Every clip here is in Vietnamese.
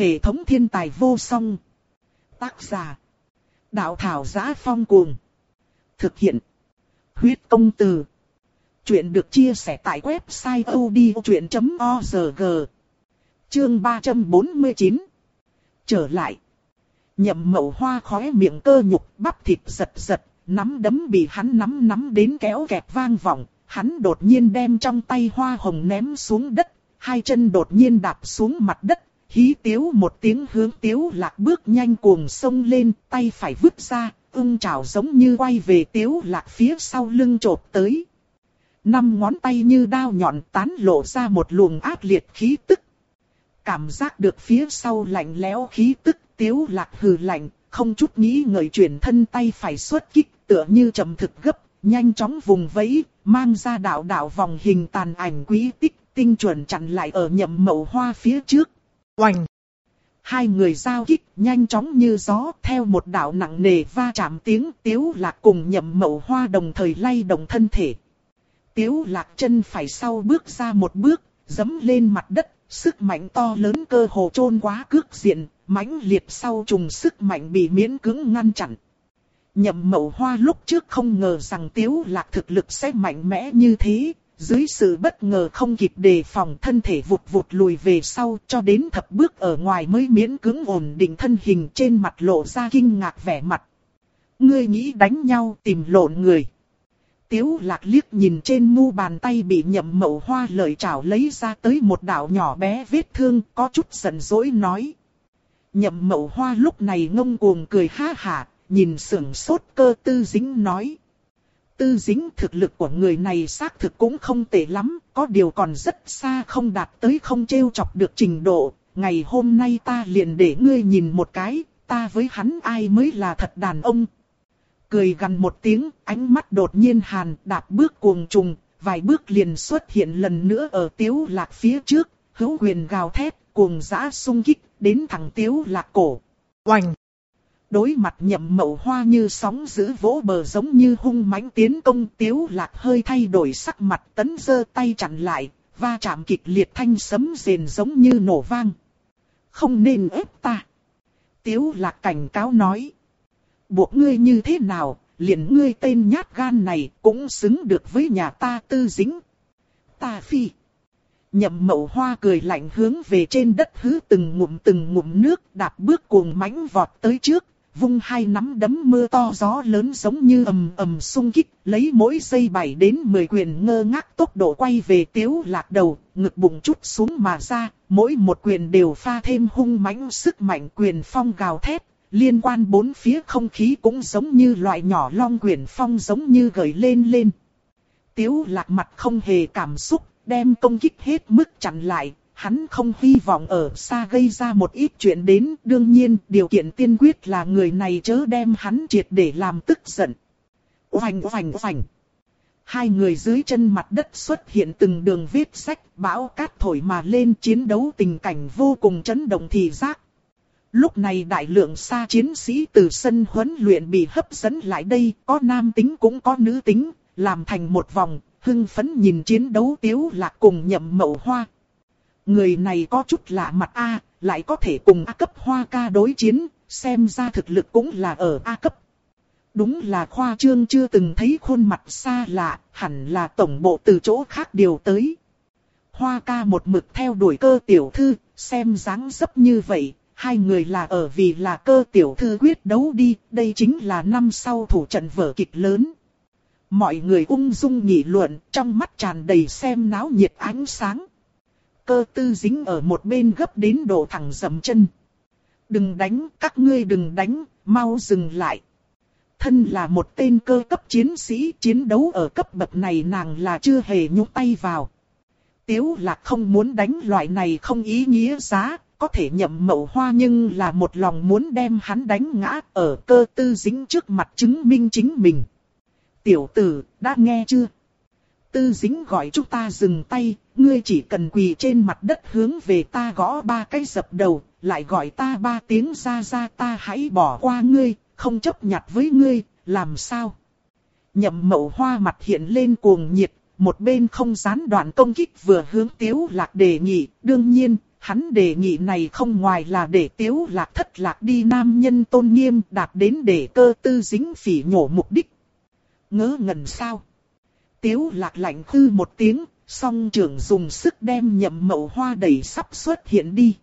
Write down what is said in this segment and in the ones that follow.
Hệ thống thiên tài vô song. Tác giả. Đạo thảo giá phong cuồng. Thực hiện. Huyết công từ. Chuyện được chia sẻ tại website odchuyện.org. Chương 349. Trở lại. Nhậm mậu hoa khóe miệng cơ nhục bắp thịt giật giật, nắm đấm bị hắn nắm nắm đến kéo kẹt vang vọng. Hắn đột nhiên đem trong tay hoa hồng ném xuống đất, hai chân đột nhiên đạp xuống mặt đất, hí tiếu một tiếng hướng tiếu lạc bước nhanh cuồng sông lên, tay phải vứt ra, ưng trào giống như quay về tiếu lạc phía sau lưng trột tới. Năm ngón tay như đao nhọn tán lộ ra một luồng ác liệt khí tức. Cảm giác được phía sau lạnh lẽo khí tức tiếu lạc hừ lạnh, không chút nghĩ ngợi chuyển thân tay phải xuất kích tựa như trầm thực gấp, nhanh chóng vùng vẫy, mang ra đạo đạo vòng hình tàn ảnh quý tích, tinh chuẩn chặn lại ở nhậm mậu hoa phía trước. Oành! Hai người giao kích nhanh chóng như gió theo một đạo nặng nề va chạm tiếng tiếu lạc cùng nhậm mậu hoa đồng thời lay động thân thể. Tiếu lạc chân phải sau bước ra một bước, dấm lên mặt đất, sức mạnh to lớn cơ hồ trôn quá cước diện, mãnh liệt sau trùng sức mạnh bị miễn cứng ngăn chặn. Nhậm mậu hoa lúc trước không ngờ rằng tiếu lạc thực lực sẽ mạnh mẽ như thế, dưới sự bất ngờ không kịp đề phòng thân thể vụt vụt lùi về sau cho đến thập bước ở ngoài mới miễn cứng ổn định thân hình trên mặt lộ ra kinh ngạc vẻ mặt. Ngươi nghĩ đánh nhau tìm lộn người. Tiếu lạc liếc nhìn trên mu bàn tay bị nhậm mậu hoa lời chảo lấy ra tới một đạo nhỏ bé vết thương có chút giận dỗi nói. Nhậm mậu hoa lúc này ngông cuồng cười ha hả, nhìn sưởng sốt cơ tư dính nói. Tư dính thực lực của người này xác thực cũng không tệ lắm, có điều còn rất xa không đạt tới không trêu chọc được trình độ. Ngày hôm nay ta liền để ngươi nhìn một cái, ta với hắn ai mới là thật đàn ông. Cười gần một tiếng, ánh mắt đột nhiên hàn, đạp bước cuồng trùng, vài bước liền xuất hiện lần nữa ở tiếu lạc phía trước, hữu quyền gào thét, cuồng giã sung kích, đến thẳng tiếu lạc cổ. Oành! Đối mặt nhậm mậu hoa như sóng giữ vỗ bờ giống như hung mãnh tiến công tiếu lạc hơi thay đổi sắc mặt tấn giơ tay chặn lại, va chạm kịch liệt thanh sấm rền giống như nổ vang. Không nên ép ta. Tiếu lạc cảnh cáo nói. Buộc ngươi như thế nào, liền ngươi tên nhát gan này cũng xứng được với nhà ta tư dính. Ta phi. Nhậm mậu hoa cười lạnh hướng về trên đất hứ từng ngụm từng ngụm nước đạp bước cuồng mãnh vọt tới trước, vung hai nắm đấm mưa to gió lớn giống như ầm ầm xung kích, lấy mỗi giây 7 đến 10 quyền ngơ ngác tốc độ quay về tiếu lạc đầu, ngực bụng chút xuống mà ra, mỗi một quyền đều pha thêm hung mãnh sức mạnh quyền phong gào thét, liên quan bốn phía không khí cũng giống như loại nhỏ long quyền phong giống như gợi lên lên. Tiếu lạc mặt không hề cảm xúc, đem công kích hết mức chặn lại, hắn không hy vọng ở xa gây ra một ít chuyện đến, đương nhiên điều kiện tiên quyết là người này chớ đem hắn triệt để làm tức giận. Oành oành oành. Hai người dưới chân mặt đất xuất hiện từng đường viết sách, bão cát thổi mà lên chiến đấu tình cảnh vô cùng chấn động thị giác. Lúc này đại lượng xa chiến sĩ từ sân huấn luyện bị hấp dẫn lại đây, có nam tính cũng có nữ tính, làm thành một vòng, hưng phấn nhìn chiến đấu tiếu lạc cùng nhậm mậu hoa. Người này có chút lạ mặt A, lại có thể cùng A cấp hoa ca đối chiến, xem ra thực lực cũng là ở A cấp. Đúng là khoa trương chưa từng thấy khuôn mặt xa lạ, hẳn là tổng bộ từ chỗ khác điều tới. Hoa ca một mực theo đuổi cơ tiểu thư, xem dáng dấp như vậy, hai người là ở vì là cơ tiểu thư quyết đấu đi, đây chính là năm sau thủ trận vở kịch lớn. Mọi người ung dung nghị luận, trong mắt tràn đầy xem náo nhiệt ánh sáng. Cơ tư dính ở một bên gấp đến độ thẳng dầm chân. Đừng đánh, các ngươi đừng đánh, mau dừng lại. Thân là một tên cơ cấp chiến sĩ chiến đấu ở cấp bậc này nàng là chưa hề nhúc tay vào. Tiếu là không muốn đánh loại này không ý nghĩa giá, có thể nhậm mậu hoa nhưng là một lòng muốn đem hắn đánh ngã ở cơ tư dính trước mặt chứng minh chính mình. Tiểu tử, đã nghe chưa? Tư dính gọi chúng ta dừng tay, ngươi chỉ cần quỳ trên mặt đất hướng về ta gõ ba cái dập đầu, lại gọi ta ba tiếng ra ra ta hãy bỏ qua ngươi, không chấp nhặt với ngươi, làm sao? Nhậm mậu hoa mặt hiện lên cuồng nhiệt, một bên không gián đoạn công kích vừa hướng tiếu lạc đề nghị, đương nhiên, hắn đề nghị này không ngoài là để tiếu lạc thất lạc đi nam nhân tôn nghiêm đạt đến để cơ tư dính phỉ nhổ mục đích. Ngớ ngẩn sao? Tiếu lạc lạnh hư một tiếng, song trưởng dùng sức đem nhậm mậu hoa đẩy sắp xuất hiện đi.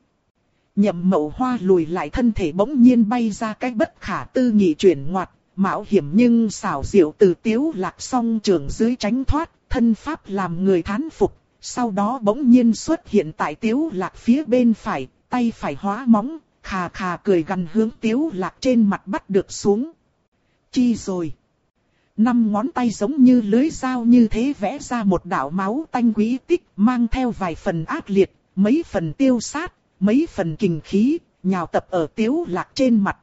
Nhậm mậu hoa lùi lại thân thể bỗng nhiên bay ra cái bất khả tư nghị chuyển ngoặt, mạo hiểm nhưng xảo diệu từ tiếu lạc song trưởng dưới tránh thoát, thân pháp làm người thán phục, sau đó bỗng nhiên xuất hiện tại tiếu lạc phía bên phải, tay phải hóa móng, khà khà cười gần hướng tiếu lạc trên mặt bắt được xuống. Chi rồi? Năm ngón tay giống như lưới dao như thế vẽ ra một đạo máu tanh quý tích mang theo vài phần ác liệt, mấy phần tiêu sát, mấy phần kình khí, nhào tập ở tiếu lạc trên mặt.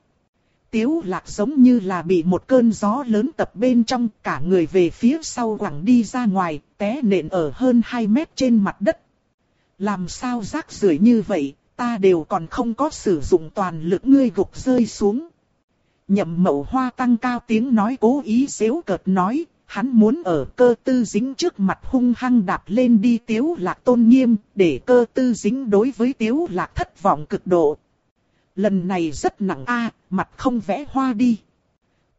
Tiếu lạc giống như là bị một cơn gió lớn tập bên trong, cả người về phía sau quẳng đi ra ngoài, té nện ở hơn 2 mét trên mặt đất. Làm sao rác rưởi như vậy, ta đều còn không có sử dụng toàn lực ngươi gục rơi xuống. Nhậm mậu hoa tăng cao tiếng nói cố ý xéo cợt nói, hắn muốn ở cơ tư dính trước mặt hung hăng đạp lên đi tiếu lạc tôn nghiêm, để cơ tư dính đối với tiếu lạc thất vọng cực độ. Lần này rất nặng a, mặt không vẽ hoa đi.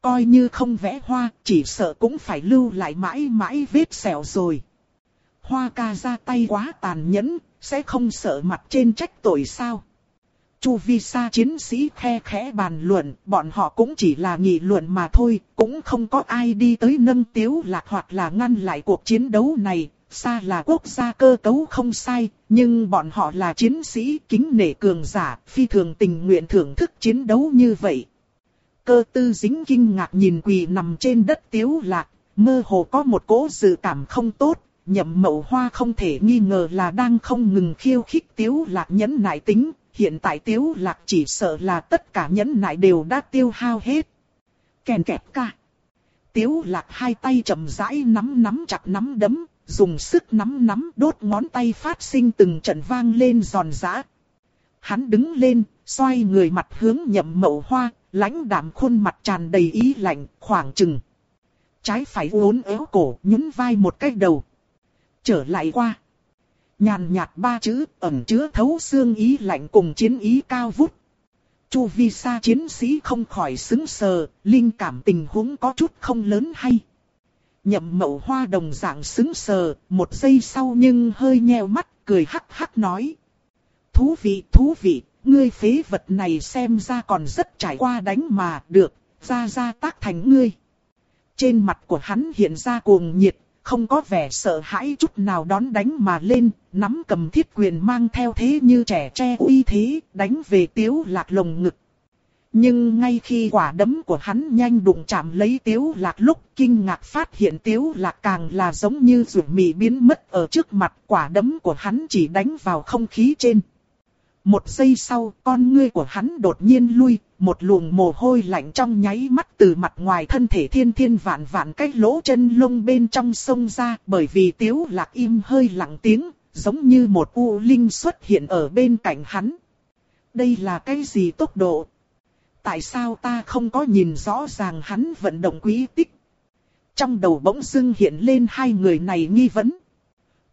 Coi như không vẽ hoa, chỉ sợ cũng phải lưu lại mãi mãi vết sẹo rồi. Hoa ca ra tay quá tàn nhẫn, sẽ không sợ mặt trên trách tội sao. Chu vi sa chiến sĩ khe khẽ bàn luận, bọn họ cũng chỉ là nghị luận mà thôi, cũng không có ai đi tới nâng tiếu lạc hoặc là ngăn lại cuộc chiến đấu này. Sa là quốc gia cơ cấu không sai, nhưng bọn họ là chiến sĩ kính nể cường giả, phi thường tình nguyện thưởng thức chiến đấu như vậy. Cơ tư dính kinh ngạc nhìn quỳ nằm trên đất tiếu lạc, mơ hồ có một cỗ dự cảm không tốt, nhậm mậu hoa không thể nghi ngờ là đang không ngừng khiêu khích tiếu lạc nhẫn nại tính, hiện tại tiếu lạc chỉ sợ là tất cả nhẫn nại đều đã tiêu hao hết. Kèn kẹp ca. Tiếu lạc hai tay chậm rãi nắm nắm chặt nắm đấm, dùng sức nắm nắm đốt ngón tay phát sinh từng trận vang lên giòn giã. Hắn đứng lên, xoay người mặt hướng nhậm mậu hoa, lãnh đạm khuôn mặt tràn đầy ý lạnh, khoảng chừng. Trái phải uốn éo cổ, nhún vai một cái đầu. Trở lại qua. Nhàn nhạt ba chữ ẩn chứa thấu xương ý lạnh cùng chiến ý cao vút. Chu vi sa chiến sĩ không khỏi xứng sờ, linh cảm tình huống có chút không lớn hay. Nhậm mậu hoa đồng dạng xứng sờ, một giây sau nhưng hơi nheo mắt, cười hắc hắc nói. Thú vị, thú vị, ngươi phế vật này xem ra còn rất trải qua đánh mà, được, ra ra tác thành ngươi. Trên mặt của hắn hiện ra cuồng nhiệt, không có vẻ sợ hãi chút nào đón đánh mà lên, nắm cầm thiết quyền mang theo thế như trẻ tre uy thế, đánh về tiếu lạc lồng ngực. Nhưng ngay khi quả đấm của hắn nhanh đụng chạm lấy tiếu lạc lúc kinh ngạc phát hiện tiếu lạc càng là giống như rủi mì biến mất ở trước mặt quả đấm của hắn chỉ đánh vào không khí trên. Một giây sau, con ngươi của hắn đột nhiên lui, một luồng mồ hôi lạnh trong nháy mắt từ mặt ngoài thân thể thiên thiên vạn vạn cái lỗ chân lông bên trong sông ra, bởi vì tiếu lạc im hơi lặng tiếng, giống như một u linh xuất hiện ở bên cạnh hắn. Đây là cái gì tốc độ? Tại sao ta không có nhìn rõ ràng hắn vận động quý tích? Trong đầu bỗng dưng hiện lên hai người này nghi vấn.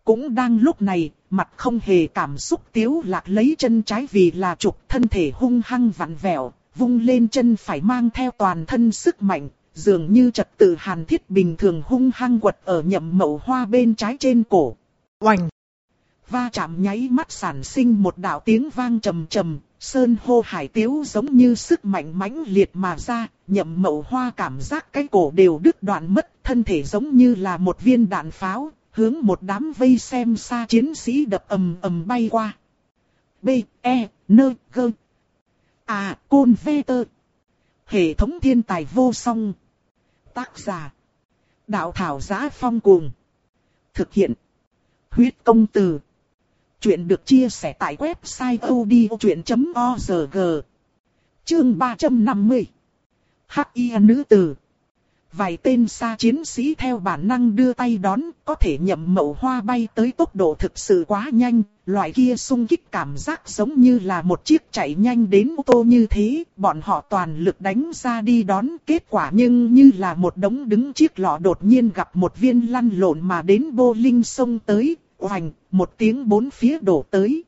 Cũng đang lúc này, mặt không hề cảm xúc tiếu lạc lấy chân trái vì là trục thân thể hung hăng vặn vẹo, vung lên chân phải mang theo toàn thân sức mạnh, dường như trật tự hàn thiết bình thường hung hăng quật ở nhậm mậu hoa bên trái trên cổ. Oành! Va chạm nháy mắt sản sinh một đạo tiếng vang trầm trầm, sơn hô hải tiếu giống như sức mạnh mãnh liệt mà ra, nhậm mậu hoa cảm giác cái cổ đều đứt đoạn mất, thân thể giống như là một viên đạn pháo, hướng một đám vây xem xa chiến sĩ đập ầm ầm bay qua. B, E, N, G. À, Côn Vê Tơ. Hệ thống thiên tài vô song. Tác giả. Đạo thảo giá phong cuồng. Thực hiện. Huyết công từ. Chuyện được chia sẻ tại website odchuyện.org. Chương 350. h y nữ tử. Vài tên xa chiến sĩ theo bản năng đưa tay đón, có thể nhậm mậu hoa bay tới tốc độ thực sự quá nhanh, loại kia sung kích cảm giác giống như là một chiếc chạy nhanh đến ô tô như thế, bọn họ toàn lực đánh ra đi đón kết quả nhưng như là một đống đứng chiếc lọ đột nhiên gặp một viên lăn lộn mà đến vô linh sông tới, hoành một tiếng bốn phía đổ tới.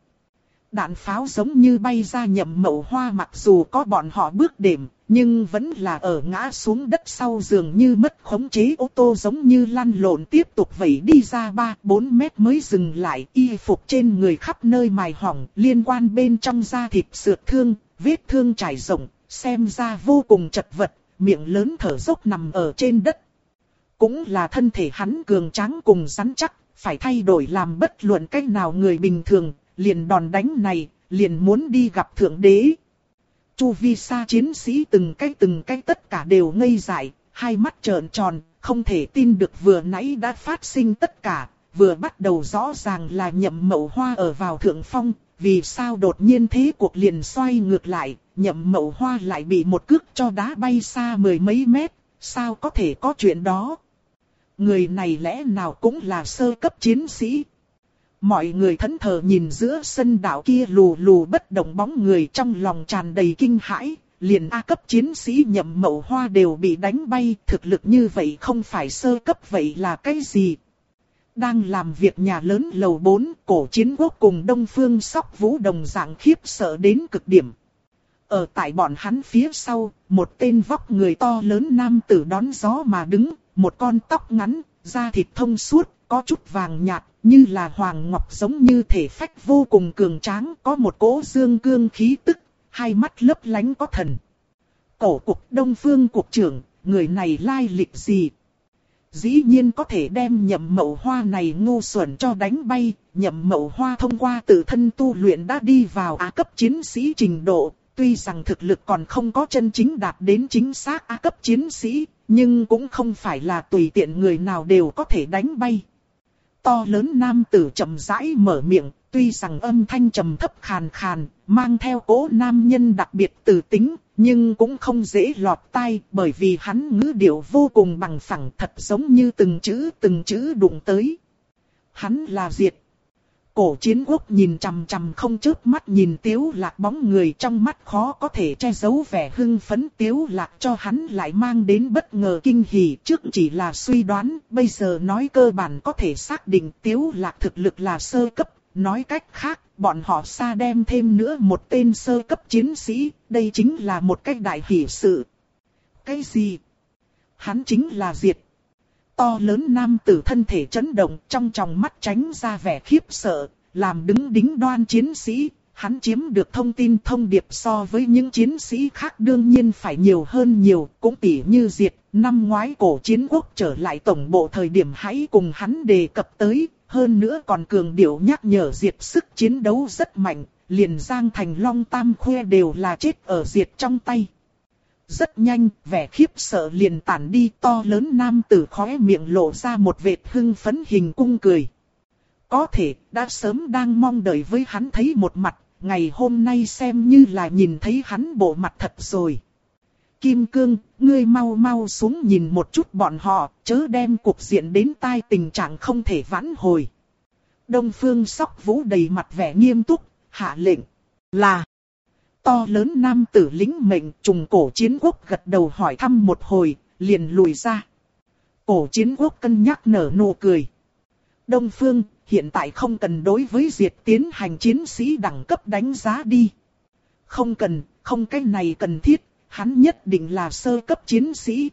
Đạn pháo giống như bay ra nhậm mậu hoa mặc dù có bọn họ bước đệm, nhưng vẫn là ở ngã xuống đất sau giường như mất khống chế ô tô giống như lăn lộn tiếp tục vẩy đi ra 3-4 mét mới dừng lại. Y phục trên người khắp nơi mài hỏng, liên quan bên trong da thịt sượt thương, vết thương trải rộng, xem ra vô cùng chật vật, miệng lớn thở dốc nằm ở trên đất. Cũng là thân thể hắn cường tráng cùng rắn chắc, phải thay đổi làm bất luận cách nào người bình thường, liền đòn đánh này, liền muốn đi gặp thượng đế. Chu vi sa chiến sĩ từng cái từng cái tất cả đều ngây dại, hai mắt trợn tròn, không thể tin được vừa nãy đã phát sinh tất cả, vừa bắt đầu rõ ràng là nhậm mậu hoa ở vào thượng phong, vì sao đột nhiên thế cuộc liền xoay ngược lại, nhậm mậu hoa lại bị một cước cho đá bay xa mười mấy mét, sao có thể có chuyện đó. Người này lẽ nào cũng là sơ cấp chiến sĩ. Mọi người thẫn thờ nhìn giữa sân đảo kia lù lù bất động bóng người trong lòng tràn đầy kinh hãi, liền A cấp chiến sĩ nhậm mậu hoa đều bị đánh bay, thực lực như vậy không phải sơ cấp vậy là cái gì? Đang làm việc nhà lớn lầu 4, cổ chiến quốc cùng Đông Phương Sóc Vũ đồng dạng khiếp sợ đến cực điểm. Ở tại bọn hắn phía sau, một tên vóc người to lớn nam tử đón gió mà đứng, một con tóc ngắn, da thịt thông suốt, có chút vàng nhạt, như là hoàng ngọc giống như thể phách vô cùng cường tráng, có một cỗ dương cương khí tức, hai mắt lấp lánh có thần. Cổ cục Đông Phương cục trưởng, người này lai lịch gì? Dĩ nhiên có thể đem nhậm mậu hoa này ngu xuẩn cho đánh bay, nhậm mậu hoa thông qua tự thân tu luyện đã đi vào á cấp chiến sĩ trình độ, tuy rằng thực lực còn không có chân chính đạt đến chính xác á cấp chiến sĩ, nhưng cũng không phải là tùy tiện người nào đều có thể đánh bay. To lớn nam tử chậm rãi mở miệng, tuy rằng âm thanh trầm thấp khàn khàn, mang theo cố nam nhân đặc biệt từ tính, nhưng cũng không dễ lọt tai bởi vì hắn ngữ điệu vô cùng bằng phẳng thật giống như từng chữ từng chữ đụng tới. Hắn là Diệt. Cổ chiến quốc nhìn chằm chằm không chớp mắt nhìn tiếu lạc bóng người trong mắt khó có thể che giấu vẻ hưng phấn tiếu lạc cho hắn lại mang đến bất ngờ kinh hỉ trước chỉ là suy đoán, bây giờ nói cơ bản có thể xác định tiếu lạc thực lực là sơ cấp, nói cách khác, bọn họ xa đem thêm nữa một tên sơ cấp chiến sĩ, đây chính là một cách đại hỷ sự. Cái gì? Hắn chính là Diệt. To lớn nam tử thân thể chấn động trong tròng mắt tránh ra vẻ khiếp sợ, làm đứng đính đoan chiến sĩ, hắn chiếm được thông tin thông điệp so với những chiến sĩ khác đương nhiên phải nhiều hơn nhiều, cũng tỉ như diệt, năm ngoái cổ chiến quốc trở lại tổng bộ thời điểm hãy cùng hắn đề cập tới, hơn nữa còn cường điệu nhắc nhở diệt sức chiến đấu rất mạnh, liền giang thành long tam khuê đều là chết ở diệt trong tay. Rất nhanh, vẻ khiếp sợ liền tản đi to lớn nam tử khóe miệng lộ ra một vệt hưng phấn hình cung cười. Có thể, đã sớm đang mong đợi với hắn thấy một mặt, ngày hôm nay xem như là nhìn thấy hắn bộ mặt thật rồi. Kim Cương, ngươi mau mau xuống nhìn một chút bọn họ, chớ đem cuộc diện đến tai tình trạng không thể vãn hồi. Đông Phương Sóc Vũ đầy mặt vẻ nghiêm túc, hạ lệnh, là to lớn nam tử lính mệnh trùng cổ chiến quốc gật đầu hỏi thăm một hồi, liền lùi ra. Cổ chiến quốc cân nhắc nở nụ cười. Đông Phương, hiện tại không cần đối với diệt tiến hành chiến sĩ đẳng cấp đánh giá đi. Không cần, không cái này cần thiết, hắn nhất định là sơ cấp chiến sĩ.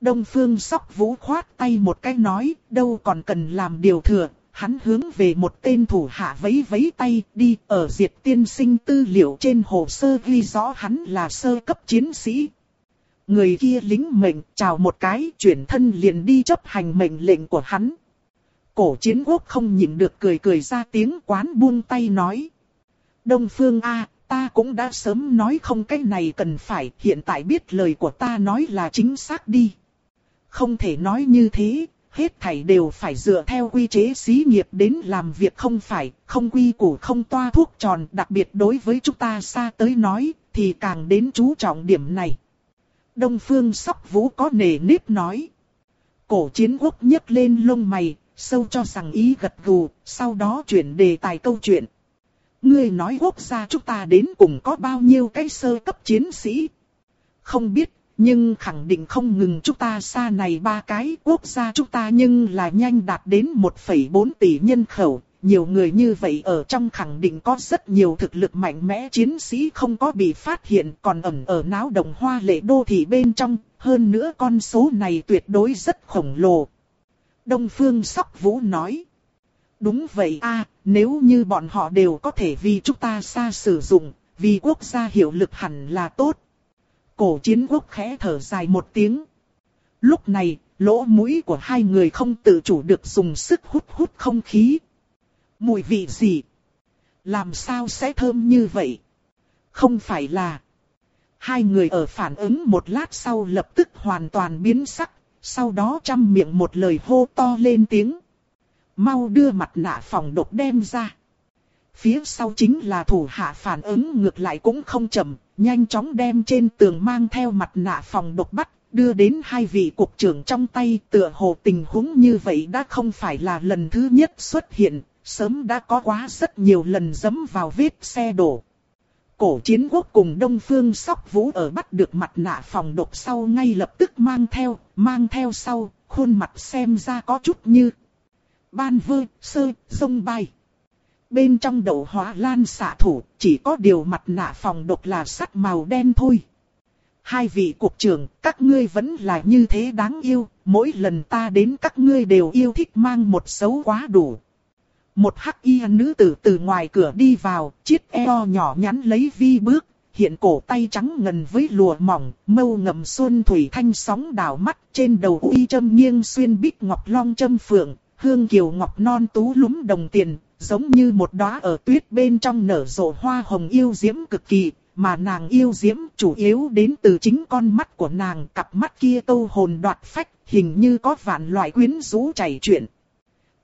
Đông Phương sóc vũ khoát tay một cái nói, đâu còn cần làm điều thừa, hắn hướng về một tên thủ hạ vấy vấy tay đi ở diệt tiên sinh tư liệu trên hồ sơ ghi rõ hắn là sơ cấp chiến sĩ. Người kia lính mệnh chào một cái chuyển thân liền đi chấp hành mệnh lệnh của hắn. Cổ chiến quốc không nhịn được cười cười ra tiếng quán buông tay nói. Đông Phương A, ta cũng đã sớm nói không cái này cần phải, hiện tại biết lời của ta nói là chính xác đi. Không thể nói như thế, hết thảy đều phải dựa theo quy chế xí nghiệp đến làm việc không phải, không quy củ không toa thuốc tròn, đặc biệt đối với chúng ta xa tới nói, thì càng đến chú trọng điểm này. Đông Phương Sóc Vũ có nề nếp nói. Cổ chiến quốc nhấc lên lông mày, sâu cho rằng ý gật gù, sau đó chuyển đề tài câu chuyện. Ngươi nói quốc gia chúng ta đến cùng có bao nhiêu cái sơ cấp chiến sĩ? Không biết, nhưng khẳng định không ngừng chúng ta xa này ba cái quốc gia chúng ta nhưng là nhanh đạt đến 1,4 tỷ nhân khẩu, nhiều người như vậy ở trong khẳng định có rất nhiều thực lực mạnh mẽ chiến sĩ không có bị phát hiện còn ẩn ở náo động hoa lệ đô thị bên trong, hơn nữa con số này tuyệt đối rất khổng lồ. Đông Phương Sóc Vũ nói. Đúng vậy a nếu như bọn họ đều có thể vì chúng ta xa sử dụng, vì quốc gia hiệu lực hẳn là tốt. Cổ chiến quốc khẽ thở dài một tiếng. Lúc này, lỗ mũi của hai người không tự chủ được dùng sức hút hút không khí. Mùi vị gì? Làm sao sẽ thơm như vậy? Không phải là... Hai người ở phản ứng một lát sau lập tức hoàn toàn biến sắc, sau đó chăm miệng một lời hô to lên tiếng. Mau đưa mặt nạ phòng độc đem ra. Phía sau chính là thủ hạ phản ứng ngược lại cũng không chậm, nhanh chóng đem trên tường mang theo mặt nạ phòng độc bắt, đưa đến hai vị cục trưởng trong tay tựa hồ tình huống như vậy đã không phải là lần thứ nhất xuất hiện, sớm đã có quá rất nhiều lần dấm vào vết xe đổ. Cổ chiến quốc cùng Đông Phương Sóc Vũ ở bắt được mặt nạ phòng độc sau ngay lập tức mang theo, mang theo sau, khuôn mặt xem ra có chút như ban vơ, sơ, sông bay. Bên trong đậu hóa lan xạ thủ, chỉ có điều mặt nạ phòng độc là sắt màu đen thôi. Hai vị cục trưởng, các ngươi vẫn là như thế đáng yêu, mỗi lần ta đến các ngươi đều yêu thích mang một xấu quá đủ. Một hắc y nữ tử từ ngoài cửa đi vào, chiếc eo nhỏ nhắn lấy vi bước, hiện cổ tay trắng ngần với lụa mỏng, mâu ngầm xuân thủy thanh sóng đảo mắt, trên đầu uy châm nghiêng xuyên bích ngọc long châm phượng, hương kiều ngọc non tú lúm đồng tiền, giống như một đóa ở tuyết bên trong nở rộ hoa hồng yêu diễm cực kỳ, mà nàng yêu diễm chủ yếu đến từ chính con mắt của nàng, cặp mắt kia tô hồn đoạt phách, hình như có vạn loại quyến rũ chảy chuyện.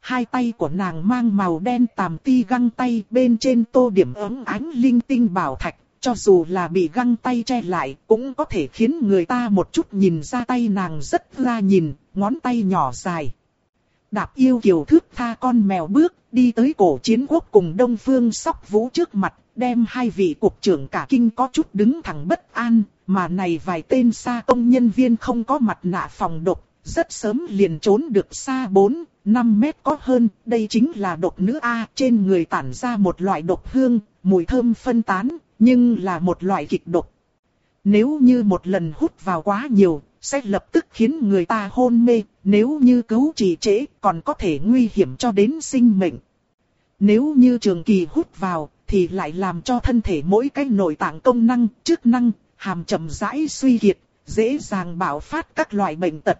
Hai tay của nàng mang màu đen tàm ti găng tay bên trên tô điểm ấm ánh linh tinh bảo thạch, cho dù là bị găng tay che lại cũng có thể khiến người ta một chút nhìn ra tay nàng rất ra nhìn, ngón tay nhỏ dài. Đạp yêu kiều thước tha con mèo bước, đi tới cổ chiến quốc cùng Đông Phương sóc vũ trước mặt, đem hai vị cục trưởng cả kinh có chút đứng thẳng bất an, mà này vài tên xa công nhân viên không có mặt nạ phòng độc, rất sớm liền trốn được xa 4, 5 mét có hơn, đây chính là độc nữ A, trên người tản ra một loại độc hương, mùi thơm phân tán, nhưng là một loại kịch độc. Nếu như một lần hút vào quá nhiều, sẽ lập tức khiến người ta hôn mê, nếu như cứu trì trễ còn có thể nguy hiểm cho đến sinh mệnh. Nếu như trường kỳ hút vào, thì lại làm cho thân thể mỗi cái nội tạng công năng, chức năng, hàm chậm rãi suy kiệt, dễ dàng bạo phát các loại bệnh tật.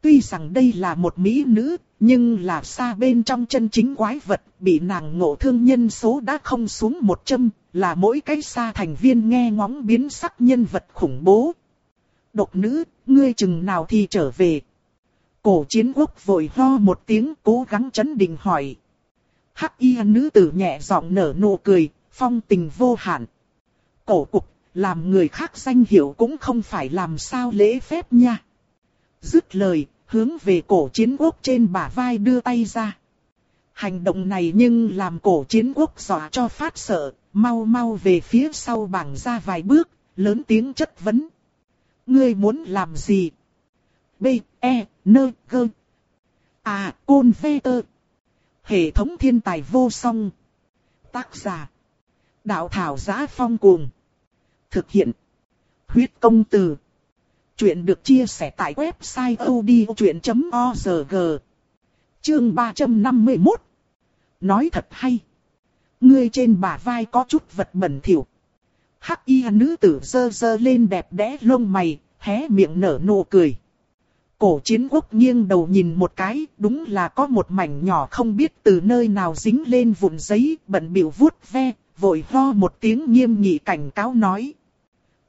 Tuy rằng đây là một mỹ nữ, nhưng là xa bên trong chân chính quái vật, bị nàng ngộ thương nhân số đã không xuống một châm, là mỗi cái xa thành viên nghe ngóng biến sắc nhân vật khủng bố. Độc nữ, ngươi chừng nào thì trở về. Cổ chiến quốc vội ho một tiếng cố gắng chấn định hỏi. Hắc y nữ tử nhẹ giọng nở nụ cười, phong tình vô hạn. Cổ cục, làm người khác danh hiệu cũng không phải làm sao lễ phép nha. Dứt lời, hướng về cổ chiến quốc trên bả vai đưa tay ra. Hành động này nhưng làm cổ chiến quốc dọa cho phát sợ, mau mau về phía sau bảng ra vài bước, lớn tiếng chất vấn. Ngươi muốn làm gì? B, E, N, G. À, Côn Vê Tơ. Hệ thống thiên tài vô song. Tác giả. Đạo thảo giá phong cuồng. Thực hiện. Huyết công từ. Chuyện được chia sẻ tại website odchuyện.org. Chương 351. Nói thật hay. Ngươi trên bả vai có chút vật bẩn thỉu. Hắc y nữ tử dơ dơ lên đẹp đẽ lông mày, hé miệng nở nụ cười. Cổ chiến quốc nghiêng đầu nhìn một cái, đúng là có một mảnh nhỏ không biết từ nơi nào dính lên vụn giấy, bận biểu vuốt ve, vội ho một tiếng nghiêm nghị cảnh cáo nói.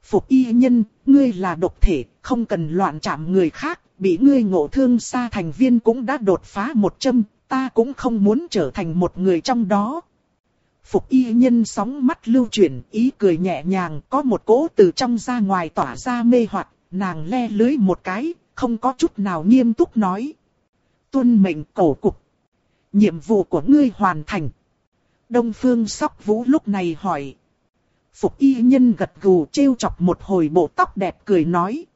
Phục y nhân, ngươi là độc thể, không cần loạn chạm người khác, bị ngươi ngộ thương xa thành viên cũng đã đột phá một châm, ta cũng không muốn trở thành một người trong đó. Phục y nhân sóng mắt lưu chuyển, ý cười nhẹ nhàng, có một cỗ từ trong ra ngoài tỏa ra mê hoặc, nàng le lưới một cái, không có chút nào nghiêm túc nói. Tuân mệnh cổ cục. Nhiệm vụ của ngươi hoàn thành. Đông Phương Sóc Vũ lúc này hỏi. Phục y nhân gật gù trêu chọc một hồi bộ tóc đẹp cười nói.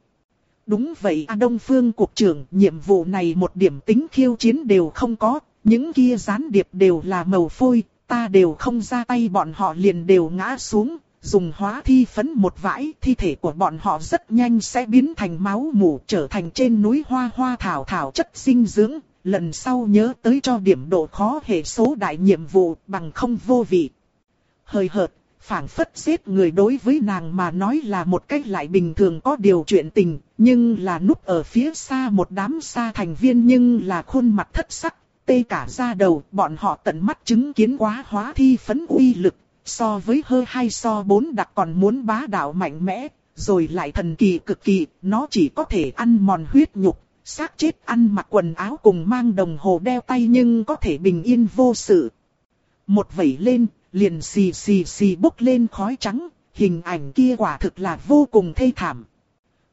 Đúng vậy à Đông Phương Cục trưởng, nhiệm vụ này một điểm tính khiêu chiến đều không có, những kia gián điệp đều là màu phôi, ta đều không ra tay bọn họ liền đều ngã xuống, dùng hóa thi phấn một vãi, thi thể của bọn họ rất nhanh sẽ biến thành máu mủ trở thành trên núi hoa hoa thảo thảo chất dinh dưỡng, lần sau nhớ tới cho điểm độ khó hệ số đại nhiệm vụ bằng không vô vị. Hơi hợt, phảng phất giết người đối với nàng mà nói là một cách lại bình thường có điều chuyện tình, nhưng là núp ở phía xa một đám xa thành viên nhưng là khuôn mặt thất sắc, tê cả da đầu, bọn họ tận mắt chứng kiến quá hóa thi phấn uy lực, so với hơi hai so bốn đặc còn muốn bá đạo mạnh mẽ, rồi lại thần kỳ cực kỳ, nó chỉ có thể ăn mòn huyết nhục, xác chết ăn mặc quần áo cùng mang đồng hồ đeo tay nhưng có thể bình yên vô sự. Một vẩy lên, liền xì xì xì bốc lên khói trắng, hình ảnh kia quả thực là vô cùng thê thảm.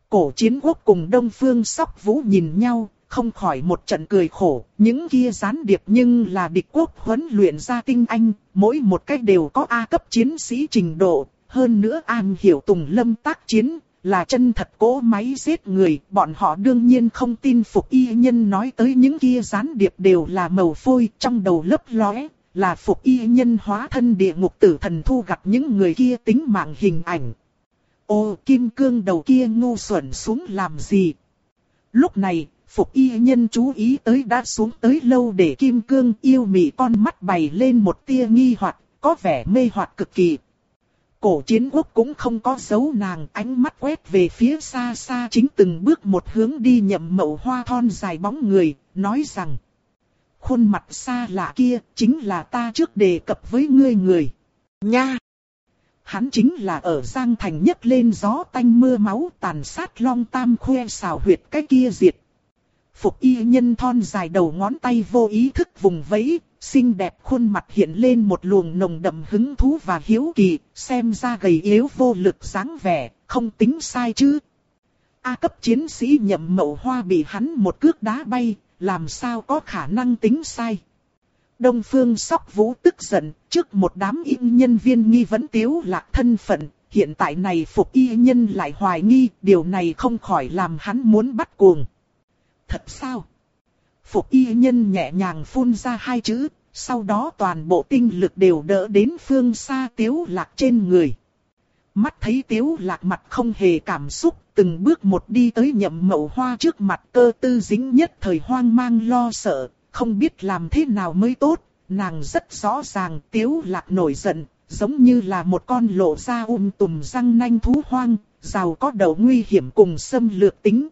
Cổ chiến quốc cùng Đông Phương Sóc Vũ nhìn nhau, không khỏi một trận cười khổ, những kia gián điệp nhưng là địch quốc huấn luyện ra tinh anh, mỗi một cách đều có A cấp chiến sĩ trình độ, hơn nữa an hiểu tùng lâm tác chiến, là chân thật cố máy giết người, bọn họ đương nhiên không tin phục y nhân nói tới những kia gián điệp đều là màu phôi trong đầu lấp lóe, là phục y nhân hóa thân địa ngục tử thần thu gặt những người kia tính mạng hình ảnh. Ô kim cương đầu kia ngu xuẩn xuống làm gì? Lúc này, phục y nhân chú ý tới đã xuống tới lâu để kim cương yêu mị con mắt bày lên một tia nghi hoặc, có vẻ mê hoặc cực kỳ. Cổ chiến quốc cũng không có dấu nàng ánh mắt quét về phía xa xa chính từng bước một hướng đi nhậm mậu hoa thon dài bóng người, nói rằng. Khuôn mặt xa lạ kia chính là ta trước đề cập với ngươi người. Nha! Hắn chính là ở Giang Thành nhất lên gió tanh mưa máu tàn sát long tam khoe xào huyệt cái kia diệt. Phục y nhân thon dài đầu ngón tay vô ý thức vùng vẫy, xinh đẹp khuôn mặt hiện lên một luồng nồng đậm hứng thú và hiếu kỳ, xem ra gầy yếu vô lực dáng vẻ, không tính sai chứ. A cấp chiến sĩ nhậm mậu hoa bị hắn một cước đá bay, làm sao có khả năng tính sai. Đông Phương Sóc Vũ tức giận, trước một đám y nhân viên nghi vấn tiếu lạc thân phận, hiện tại này phục y nhân lại hoài nghi, điều này không khỏi làm hắn muốn bắt cuồng. Thật sao? Phục y nhân nhẹ nhàng phun ra hai chữ, sau đó toàn bộ tinh lực đều đỡ đến phương xa tiếu lạc trên người. Mắt thấy tiếu lạc mặt không hề cảm xúc, từng bước một đi tới nhậm mậu hoa trước mặt cơ tư dính nhất thời hoang mang lo sợ, không biết làm thế nào mới tốt, nàng rất rõ ràng tiếu lạc nổi giận, giống như là một con lộ ra um tùm răng nanh thú hoang, giàu có đầu nguy hiểm cùng xâm lược tính.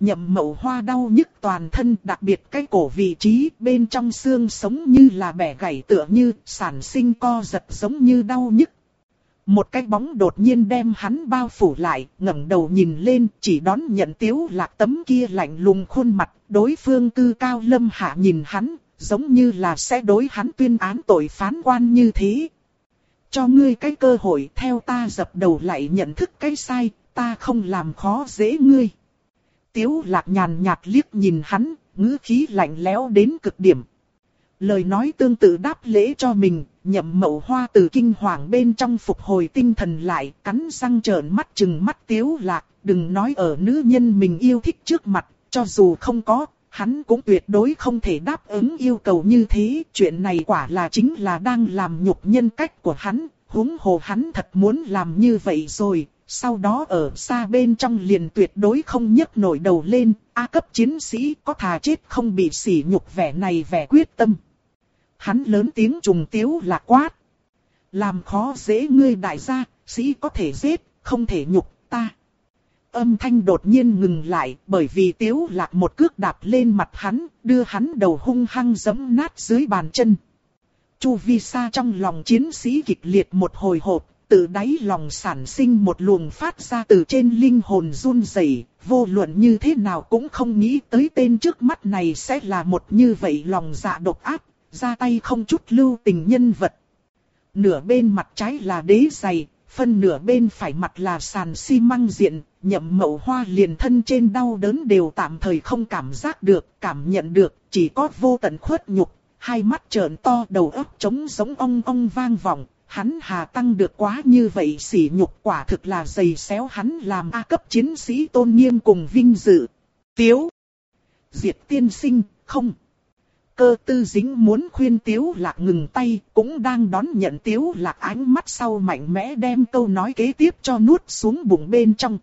Nhậm mậu hoa đau nhức toàn thân đặc biệt cái cổ vị trí bên trong xương sống như là bẻ gãy tựa như sản sinh co giật giống như đau nhức. Một cái bóng đột nhiên đem hắn bao phủ lại, ngẩng đầu nhìn lên, chỉ đón nhận tiếu lạc tấm kia lạnh lùng khuôn mặt, đối phương cư cao lâm hạ nhìn hắn, giống như là sẽ đối hắn tuyên án tội phán quan như thế. Cho ngươi cái cơ hội theo ta dập đầu lại nhận thức cái sai, ta không làm khó dễ ngươi. Tiếu lạc nhàn nhạt liếc nhìn hắn, ngữ khí lạnh lẽo đến cực điểm. Lời nói tương tự đáp lễ cho mình, nhậm mậu hoa từ kinh hoàng bên trong phục hồi tinh thần lại, cắn răng trợn mắt chừng mắt tiếu lạc, đừng nói ở nữ nhân mình yêu thích trước mặt, cho dù không có, hắn cũng tuyệt đối không thể đáp ứng yêu cầu như thế, chuyện này quả là chính là đang làm nhục nhân cách của hắn, huống hồ hắn thật muốn làm như vậy rồi, sau đó ở xa bên trong liền tuyệt đối không nhấc nổi đầu lên, A cấp chiến sĩ có thà chết không bị sỉ nhục vẻ này vẻ quyết tâm. Hắn lớn tiếng trùng tiếu là quát. Làm khó dễ ngươi đại gia, sĩ có thể giết, không thể nhục ta. Âm thanh đột nhiên ngừng lại bởi vì tiếu lạc một cước đạp lên mặt hắn, đưa hắn đầu hung hăng giẫm nát dưới bàn chân. Chu vi sa trong lòng chiến sĩ kịch liệt một hồi hộp, từ đáy lòng sản sinh một luồng phát ra từ trên linh hồn run rẩy, vô luận như thế nào cũng không nghĩ tới tên trước mắt này sẽ là một như vậy lòng dạ độc ác, ra tay không chút lưu tình nhân vật. Nửa bên mặt trái là đế giày, phân nửa bên phải mặt là sàn xi măng diện, nhậm mậu hoa liền thân trên đau đớn đều tạm thời không cảm giác được, cảm nhận được, chỉ có vô tận khuất nhục, hai mắt trợn to đầu óc trống giống ong ong vang vọng, hắn hà tăng được quá như vậy sỉ nhục quả thực là dày xéo hắn làm A cấp chiến sĩ tôn nghiêm cùng vinh dự. Tiếu! Diệt tiên sinh, không! cơ tư dính muốn khuyên tiếu lạc ngừng tay, cũng đang đón nhận tiếu lạc ánh mắt sau mạnh mẽ đem câu nói kế tiếp cho nuốt xuống bụng bên trong.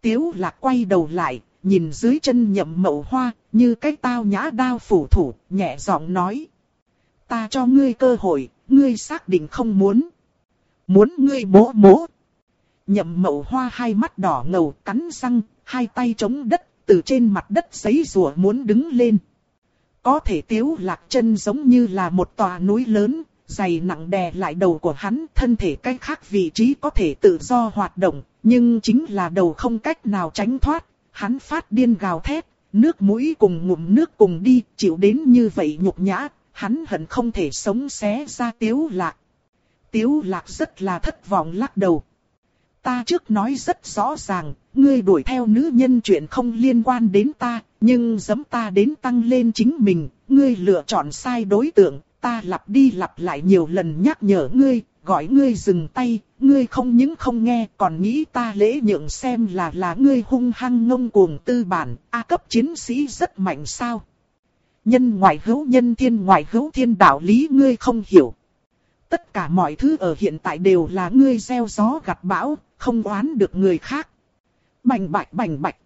Tiếu lạc quay đầu lại, nhìn dưới chân nhậm mậu hoa, như cái tao nhã đao phủ thủ, nhẹ giọng nói. Ta cho ngươi cơ hội, ngươi xác định không muốn. Muốn ngươi bố bố. Nhậm mậu hoa hai mắt đỏ ngầu cắn răng, hai tay chống đất, từ trên mặt đất giấy rùa muốn đứng lên. Có thể tiếu lạc chân giống như là một tòa núi lớn, dày nặng đè lại đầu của hắn, thân thể cách khác vị trí có thể tự do hoạt động, nhưng chính là đầu không cách nào tránh thoát, hắn phát điên gào thét, nước mũi cùng ngụm nước cùng đi, chịu đến như vậy nhục nhã, hắn hận không thể sống xé ra tiếu lạc. Tiếu lạc rất là thất vọng lắc đầu. Ta trước nói rất rõ ràng, ngươi đuổi theo nữ nhân chuyện không liên quan đến ta, nhưng giấm ta đến tăng lên chính mình, ngươi lựa chọn sai đối tượng, ta lặp đi lặp lại nhiều lần nhắc nhở ngươi, gọi ngươi dừng tay, ngươi không những không nghe còn nghĩ ta lễ nhượng xem là là ngươi hung hăng ngông cuồng tư bản, A cấp chiến sĩ rất mạnh sao. Nhân ngoại hữu nhân thiên ngoại hữu thiên đạo lý ngươi không hiểu. Tất cả mọi thứ ở hiện tại đều là ngươi gieo gió gặt bão, không oán được người khác. Bành bạch bành bạch.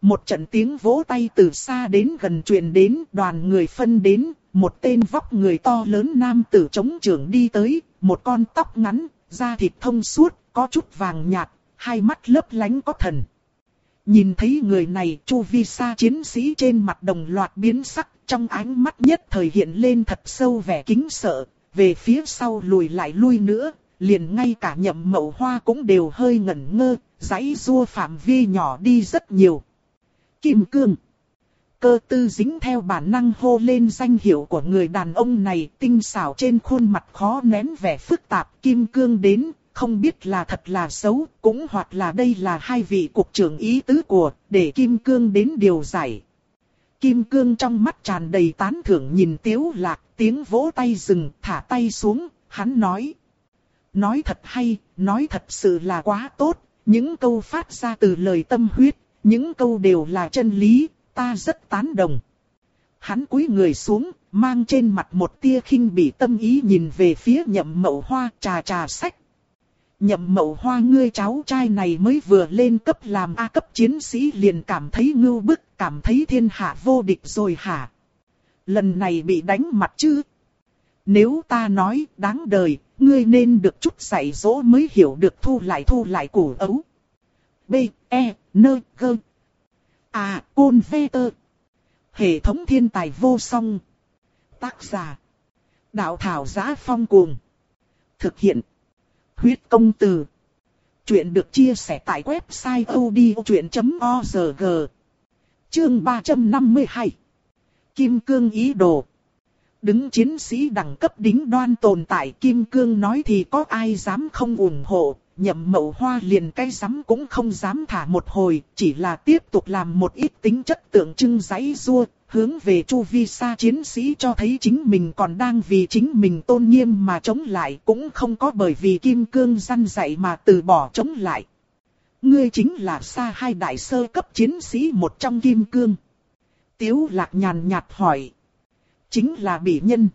Một trận tiếng vỗ tay từ xa đến gần truyền đến đoàn người phân đến, một tên vóc người to lớn nam tử chống trưởng đi tới, một con tóc ngắn, da thịt thông suốt, có chút vàng nhạt, hai mắt lấp lánh có thần. Nhìn thấy người này, Chu Vi xa chiến sĩ trên mặt đồng loạt biến sắc, trong ánh mắt nhất thời hiện lên thật sâu vẻ kính sợ, về phía sau lùi lại lui nữa, liền ngay cả nhậm mậu hoa cũng đều hơi ngẩn ngơ, giấy rua phạm vi nhỏ đi rất nhiều. Kim cương. Cơ tư dính theo bản năng hô lên danh hiệu của người đàn ông này tinh xảo trên khuôn mặt khó nén vẻ phức tạp kim cương đến, không biết là thật là xấu, cũng hoặc là đây là hai vị cục trưởng ý tứ của, để kim cương đến điều giải. Kim cương trong mắt tràn đầy tán thưởng nhìn tiếu lạc, tiếng vỗ tay dừng, thả tay xuống, hắn nói. Nói thật hay, nói thật sự là quá tốt, những câu phát ra từ lời tâm huyết, những câu đều là chân lý, ta rất tán đồng. Hắn cúi người xuống, mang trên mặt một tia khinh bỉ tâm ý nhìn về phía nhậm mậu hoa trà trà sách. Nhậm mậu hoa ngươi cháu trai này mới vừa lên cấp làm A cấp chiến sĩ liền cảm thấy ngưu bức, cảm thấy thiên hạ vô địch rồi hả? Lần này bị đánh mặt chứ? Nếu ta nói đáng đời, ngươi nên được chút dạy dỗ mới hiểu được thu lại thu lại củ ấu. B, E, N, G. À, Côn V, Tơ. Hệ thống thiên tài vô song. Tác giả. Đạo thảo giá phong cuồng. Thực hiện. Huyết công từ. Chuyện được chia sẻ tại website odchuyện.org. Chương 352. Kim cương ý đồ. Đứng chiến sĩ đẳng cấp đính đoan tồn tại Kim Cương nói thì có ai dám không ủng hộ, nhậm mậu hoa liền cái dám cũng không dám thả một hồi, chỉ là tiếp tục làm một ít tính chất tượng trưng giấy rua, hướng về chu vi xa chiến sĩ cho thấy chính mình còn đang vì chính mình tôn nghiêm mà chống lại, cũng không có bởi vì kim cương răn dạy mà từ bỏ chống lại. Ngươi chính là xa hai đại sơ cấp chiến sĩ một trong kim cương. Tiếu lạc nhàn nhạt hỏi. Chính là bị nhân.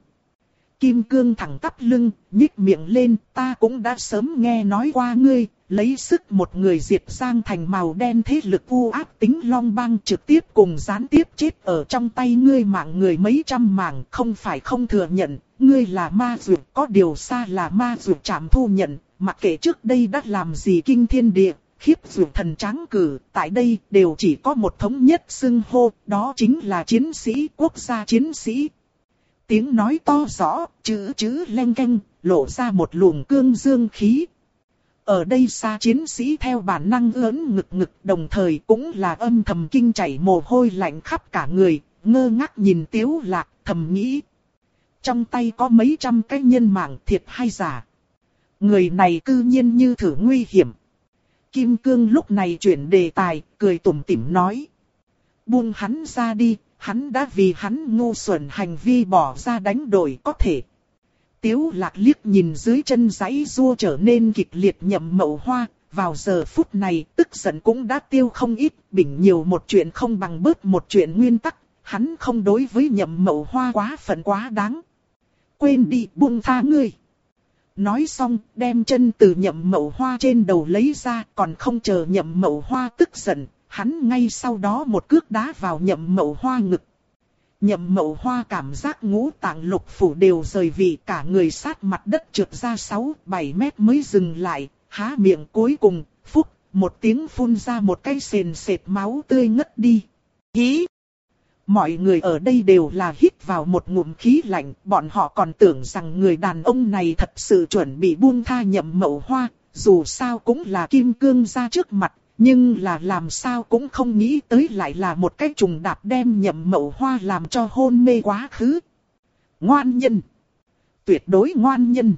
Kim cương thẳng tắp lưng, nhích miệng lên, ta cũng đã sớm nghe nói qua ngươi, lấy sức một người diệt sang thành màu đen thế lực u áp tính long băng trực tiếp cùng gián tiếp chết ở trong tay ngươi mạng người mấy trăm mạng, không phải không thừa nhận, ngươi là ma dược, có điều xa là ma dược chạm thu nhận, mặc kệ trước đây đã làm gì kinh thiên địa, khiếp dược thần tráng cử, tại đây đều chỉ có một thống nhất xưng hô, đó chính là chiến sĩ, quốc gia chiến sĩ, tiếng nói to rõ, chữ chữ len canh, lộ ra một luồng cương dương khí. Ở đây xa chiến sĩ theo bản năng ớn ngực ngực đồng thời cũng là âm thầm kinh chảy mồ hôi lạnh khắp cả người, ngơ ngác nhìn tiếu lạc, thầm nghĩ. Trong tay có mấy trăm cái nhân mạng thiệt hay giả. Người này cư nhiên như thử nguy hiểm. Kim Cương lúc này chuyển đề tài, cười tủm tỉm nói. Buông hắn ra đi, hắn đã vì hắn ngu xuẩn hành vi bỏ ra đánh đổi có thể. Tiếu lạc liếc nhìn dưới chân giấy rua trở nên kịch liệt nhậm mậu hoa, vào giờ phút này tức giận cũng đã tiêu không ít, bình nhiều một chuyện không bằng bớt một chuyện nguyên tắc, hắn không đối với nhậm mậu hoa quá phận quá đáng. Quên đi buông tha ngươi. Nói xong đem chân từ nhậm mậu hoa trên đầu lấy ra còn không chờ nhậm mậu hoa tức giận, hắn ngay sau đó một cước đá vào nhậm mậu hoa ngực. Nhậm mậu hoa cảm giác ngũ tạng lục phủ đều rời vị cả người sát mặt đất trượt ra 6-7 mét mới dừng lại, há miệng cuối cùng, phúc, một tiếng phun ra một cái sền sệt máu tươi ngất đi. Hí! Mọi người ở đây đều là hít vào một ngụm khí lạnh, bọn họ còn tưởng rằng người đàn ông này thật sự chuẩn bị buông tha nhậm mậu hoa, dù sao cũng là kim cương ra trước mặt, nhưng là làm sao cũng không nghĩ tới lại là một cái trùng đạp đem nhậm mậu hoa làm cho hôn mê quá khứ. Ngoan nhân! Tuyệt đối ngoan nhân!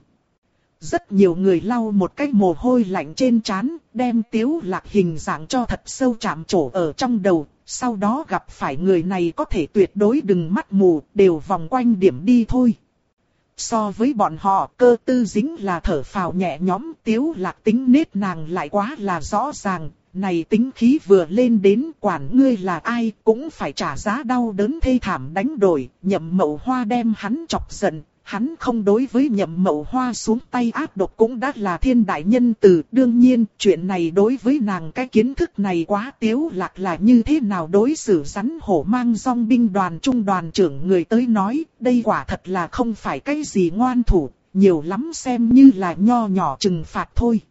Rất nhiều người lau một cái mồ hôi lạnh trên trán, đem tiếu lạc hình dạng cho thật sâu chạm trổ ở trong đầu, sau đó gặp phải người này có thể tuyệt đối đừng mắt mù, đều vòng quanh điểm đi thôi. So với bọn họ, cơ tư dính là thở phào nhẹ nhõm, tiếu lạc tính nết nàng lại quá là rõ ràng, này tính khí vừa lên đến quản ngươi là ai cũng phải trả giá đau đớn thê thảm đánh đổi, nhậm mậu hoa đem hắn chọc giận, hắn không đối với nhậm mậu hoa xuống tay áp độc cũng đã là thiên đại nhân từ. Đương nhiên, chuyện này đối với nàng cái kiến thức này quá tiếu lạc là như thế nào đối xử rắn hổ mang song binh đoàn trung đoàn trưởng người tới nói, đây quả thật là không phải cái gì ngoan thủ, nhiều lắm xem như là nho nhỏ trừng phạt thôi.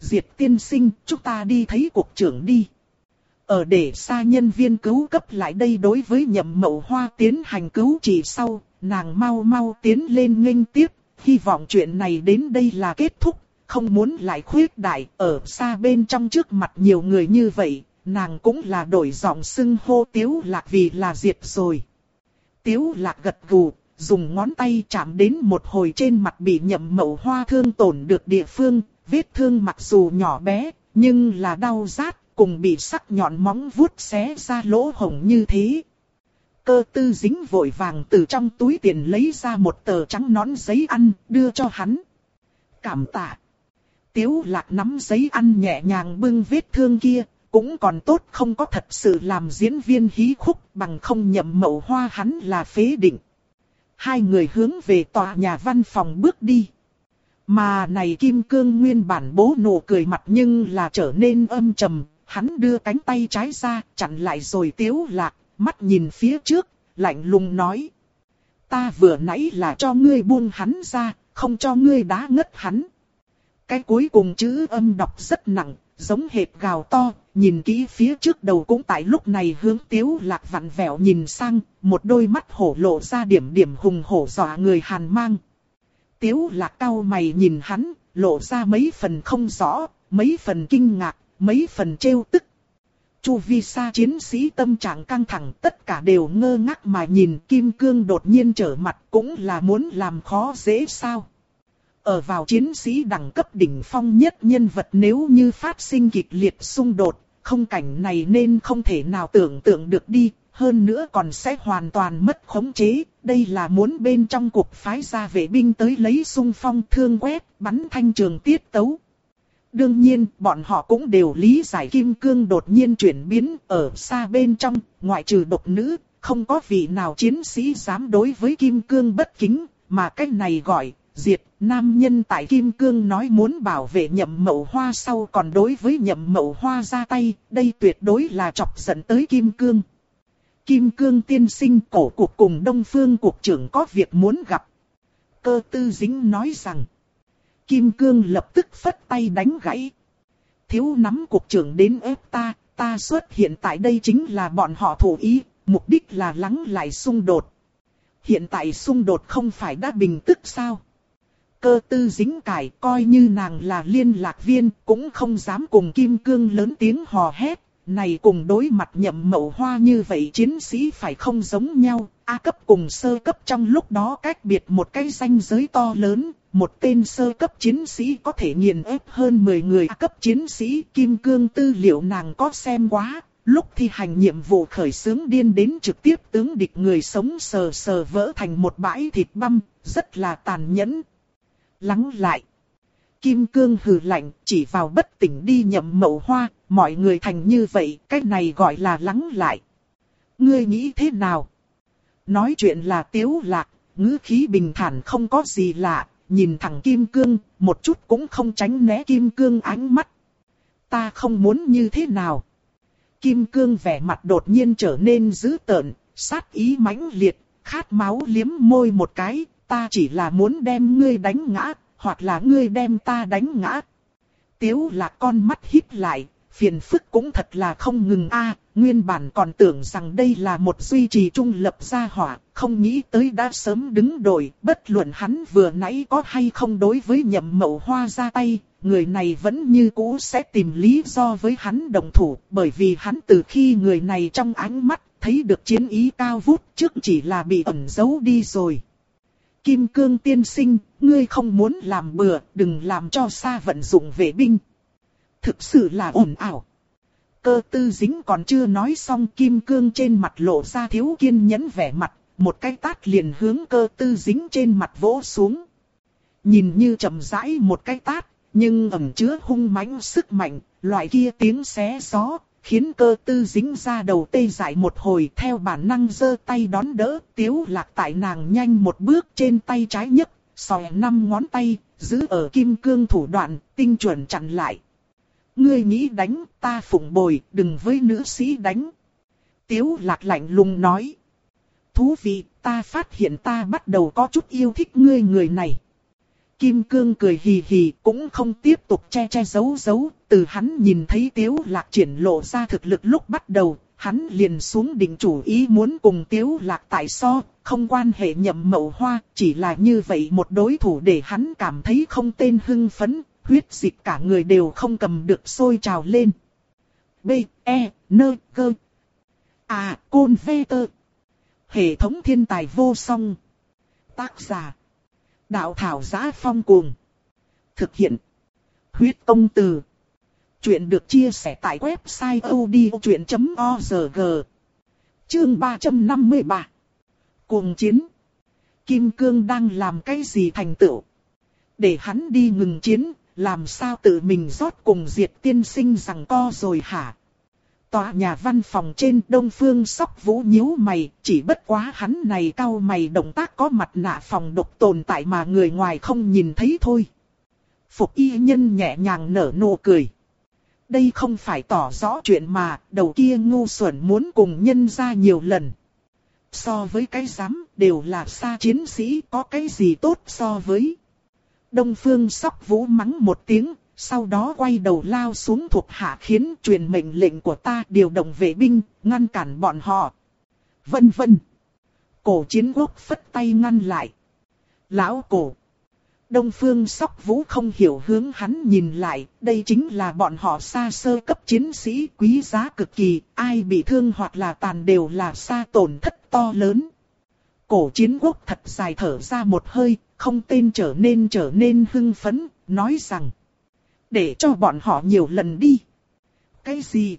Diệt tiên sinh, chúng ta đi thấy cục trưởng đi. Ở để xa nhân viên cứu cấp lại đây đối với nhậm mậu hoa tiến hành cứu chỉ sau, nàng mau mau tiến lên nghênh tiếp, hy vọng chuyện này đến đây là kết thúc, không muốn lại khuyết đại, ở xa bên trong trước mặt nhiều người như vậy, nàng cũng là đổi giọng xưng hô tiếu lạc vì là diệt rồi. Tiếu lạc gật gù, dùng ngón tay chạm đến một hồi trên mặt bị nhậm mậu hoa thương tổn được địa phương, vết thương mặc dù nhỏ bé, nhưng là đau rát, cùng bị sắc nhọn móng vuốt xé ra lỗ hồng như thế, cơ tư dính vội vàng từ trong túi tiền lấy ra một tờ trắng nón giấy ăn, đưa cho hắn. Cảm tạ. Tiếu lạc nắm giấy ăn nhẹ nhàng bưng vết thương kia, cũng còn tốt không có thật sự làm diễn viên hí khúc bằng không nhậm mậu hoa hắn là phế định. Hai người hướng về tòa nhà văn phòng bước đi. Mà này Kim Cương nguyên bản bố nụ cười mặt nhưng là trở nên âm trầm, hắn đưa cánh tay trái ra, chặn lại rồi tiếu lạc, mắt nhìn phía trước, lạnh lùng nói. Ta vừa nãy là cho ngươi buông hắn ra, không cho ngươi đá ngất hắn. Cái cuối cùng chữ âm đọc rất nặng, giống hệt gào to, nhìn kỹ phía trước đầu cũng tại lúc này hướng tiếu lạc vặn vẹo nhìn sang, một đôi mắt hổ lộ ra điểm điểm hùng hổ dọa người hàn mang. Tiếu lạc cao mày nhìn hắn, lộ ra mấy phần không rõ, mấy phần kinh ngạc, mấy phần trêu tức, Chu vi sa chiến sĩ tâm trạng căng thẳng tất cả đều ngơ ngác mà nhìn Kim Cương đột nhiên trở mặt cũng là muốn làm khó dễ sao. Ở vào chiến sĩ đẳng cấp đỉnh phong nhất nhân vật nếu như phát sinh kịch liệt xung đột, không cảnh này nên không thể nào tưởng tượng được đi, hơn nữa còn sẽ hoàn toàn mất khống chế, đây là muốn bên trong cuộc phái ra vệ binh tới lấy sung phong thương quét, bắn thanh trường tiết tấu. Đương nhiên, bọn họ cũng đều lý giải kim cương đột nhiên chuyển biến ở xa bên trong, ngoại trừ độc nữ, không có vị nào chiến sĩ dám đối với kim cương bất kính, mà cách này gọi, diệt, nam nhân tại kim cương nói muốn bảo vệ nhậm mậu hoa sau còn đối với nhậm mậu hoa ra tay, đây tuyệt đối là chọc giận tới kim cương. Kim cương tiên sinh cổ cuộc cùng đông phương cuộc trưởng có việc muốn gặp. Cơ tư dính nói rằng, Kim Cương lập tức phất tay đánh gãy. Thiếu nắm cục trưởng đến ép ta, ta xuất hiện tại đây chính là bọn họ thủ ý, mục đích là lắng lại xung đột. Hiện tại xung đột không phải đã bình tức sao? Cơ tư dính cải coi như nàng là liên lạc viên cũng không dám cùng Kim Cương lớn tiếng hò hét. Này cùng đối mặt nhậm mậu hoa như vậy chiến sĩ phải không giống nhau, A cấp cùng sơ cấp trong lúc đó cách biệt một cái danh giới to lớn, một tên sơ cấp chiến sĩ có thể nghiền ép hơn 10 người A cấp chiến sĩ kim cương tư liệu nàng có xem quá. Lúc thi hành nhiệm vụ khởi xướng điên đến trực tiếp tướng địch người sống sờ sờ vỡ thành một bãi thịt băm, rất là tàn nhẫn. Lắng lại. Kim cương hừ lạnh, chỉ vào bất tỉnh đi nhậm mậu hoa, mọi người thành như vậy, cái này gọi là lắng lại. Ngươi nghĩ thế nào? Nói chuyện là tiếu lạc, ngữ khí bình thản không có gì lạ, nhìn thẳng kim cương, một chút cũng không tránh né kim cương ánh mắt. Ta không muốn như thế nào? Kim cương vẻ mặt đột nhiên trở nên dữ tợn, sát ý mãnh liệt, khát máu liếm môi một cái, ta chỉ là muốn đem ngươi đánh ngã, hoặc là ngươi đem ta đánh ngã. Tiếu là con mắt híp lại, phiền phức cũng thật là không ngừng a nguyên bản còn tưởng rằng đây là một duy trì trung lập gia hỏa, không nghĩ tới đã sớm đứng đội, bất luận hắn vừa nãy có hay không đối với nhậm mậu hoa ra tay, người này vẫn như cũ sẽ tìm lý do với hắn đồng thủ, bởi vì hắn từ khi người này trong ánh mắt thấy được chiến ý cao vút trước chỉ là bị ẩn giấu đi rồi. Kim cương tiên sinh, ngươi không muốn làm bừa, đừng làm cho xa vận dụng vệ binh. Thực sự là ồn ảo. Cơ tư dính còn chưa nói xong kim cương trên mặt lộ ra thiếu kiên nhẫn vẻ mặt, một cái tát liền hướng cơ tư dính trên mặt vỗ xuống. Nhìn như chậm rãi một cái tát, nhưng ẩn chứa hung mãnh sức mạnh, loại kia tiếng xé gió, khiến cơ tư dính ra đầu tê dại một hồi theo bản năng giơ tay đón đỡ, tiếu lạc tại nàng nhanh một bước trên tay trái nhất, sòi năm ngón tay, giữ ở kim cương thủ đoạn, tinh chuẩn chặn lại. Ngươi nghĩ đánh, ta phụng bồi, đừng với nữ sĩ đánh. Tiếu lạc lạnh lùng nói. Thú vị, ta phát hiện ta bắt đầu có chút yêu thích ngươi người này. Kim Cương cười hì hì cũng không tiếp tục che che giấu giấu, từ hắn nhìn thấy Tiếu Lạc triển lộ ra thực lực lúc bắt đầu, hắn liền xuống định chủ ý muốn cùng Tiếu Lạc tại so, không quan hệ nhậm mậu hoa, chỉ là như vậy một đối thủ để hắn cảm thấy không tên hưng phấn, huyết dịch cả người đều không cầm được sôi trào lên. B, E, N, G. À, Côn Vê Tơ. Hệ thống thiên tài vô song. Tác giả. Đạo thảo giá phong cuồng. Thực hiện. Huyết công từ. Chuyện được chia sẻ tại website odchuyện.org. Chương 353. Cuồng chiến. Kim Cương đang làm cái gì thành tựu? Để hắn đi ngừng chiến, làm sao tự mình rót cùng diệt tiên sinh rằng co rồi hả? Tòa nhà văn phòng trên đông phương sóc vũ nhíu mày, chỉ bất quá hắn này cao mày động tác có mặt nạ phòng độc tồn tại mà người ngoài không nhìn thấy thôi. Phục y nhân nhẹ nhàng nở nụ cười. Đây không phải tỏ rõ chuyện mà, đầu kia ngu xuẩn muốn cùng nhân ra nhiều lần. So với cái giám, đều là xa chiến sĩ, có cái gì tốt so với. Đông phương sóc vũ mắng một tiếng, sau đó quay đầu lao xuống thuộc hạ khiến truyền mệnh lệnh của ta điều động vệ binh, ngăn cản bọn họ. Vân vân. Cổ chiến quốc phất tay ngăn lại. Lão cổ. Đông phương sóc vũ không hiểu hướng hắn nhìn lại, đây chính là bọn họ xa sơ cấp chiến sĩ quý giá cực kỳ, ai bị thương hoặc là tàn đều là xa tổn thất to lớn. Cổ chiến quốc thật dài thở ra một hơi, không tên trở nên trở nên hưng phấn, nói rằng. Để cho bọn họ nhiều lần đi. Cái gì?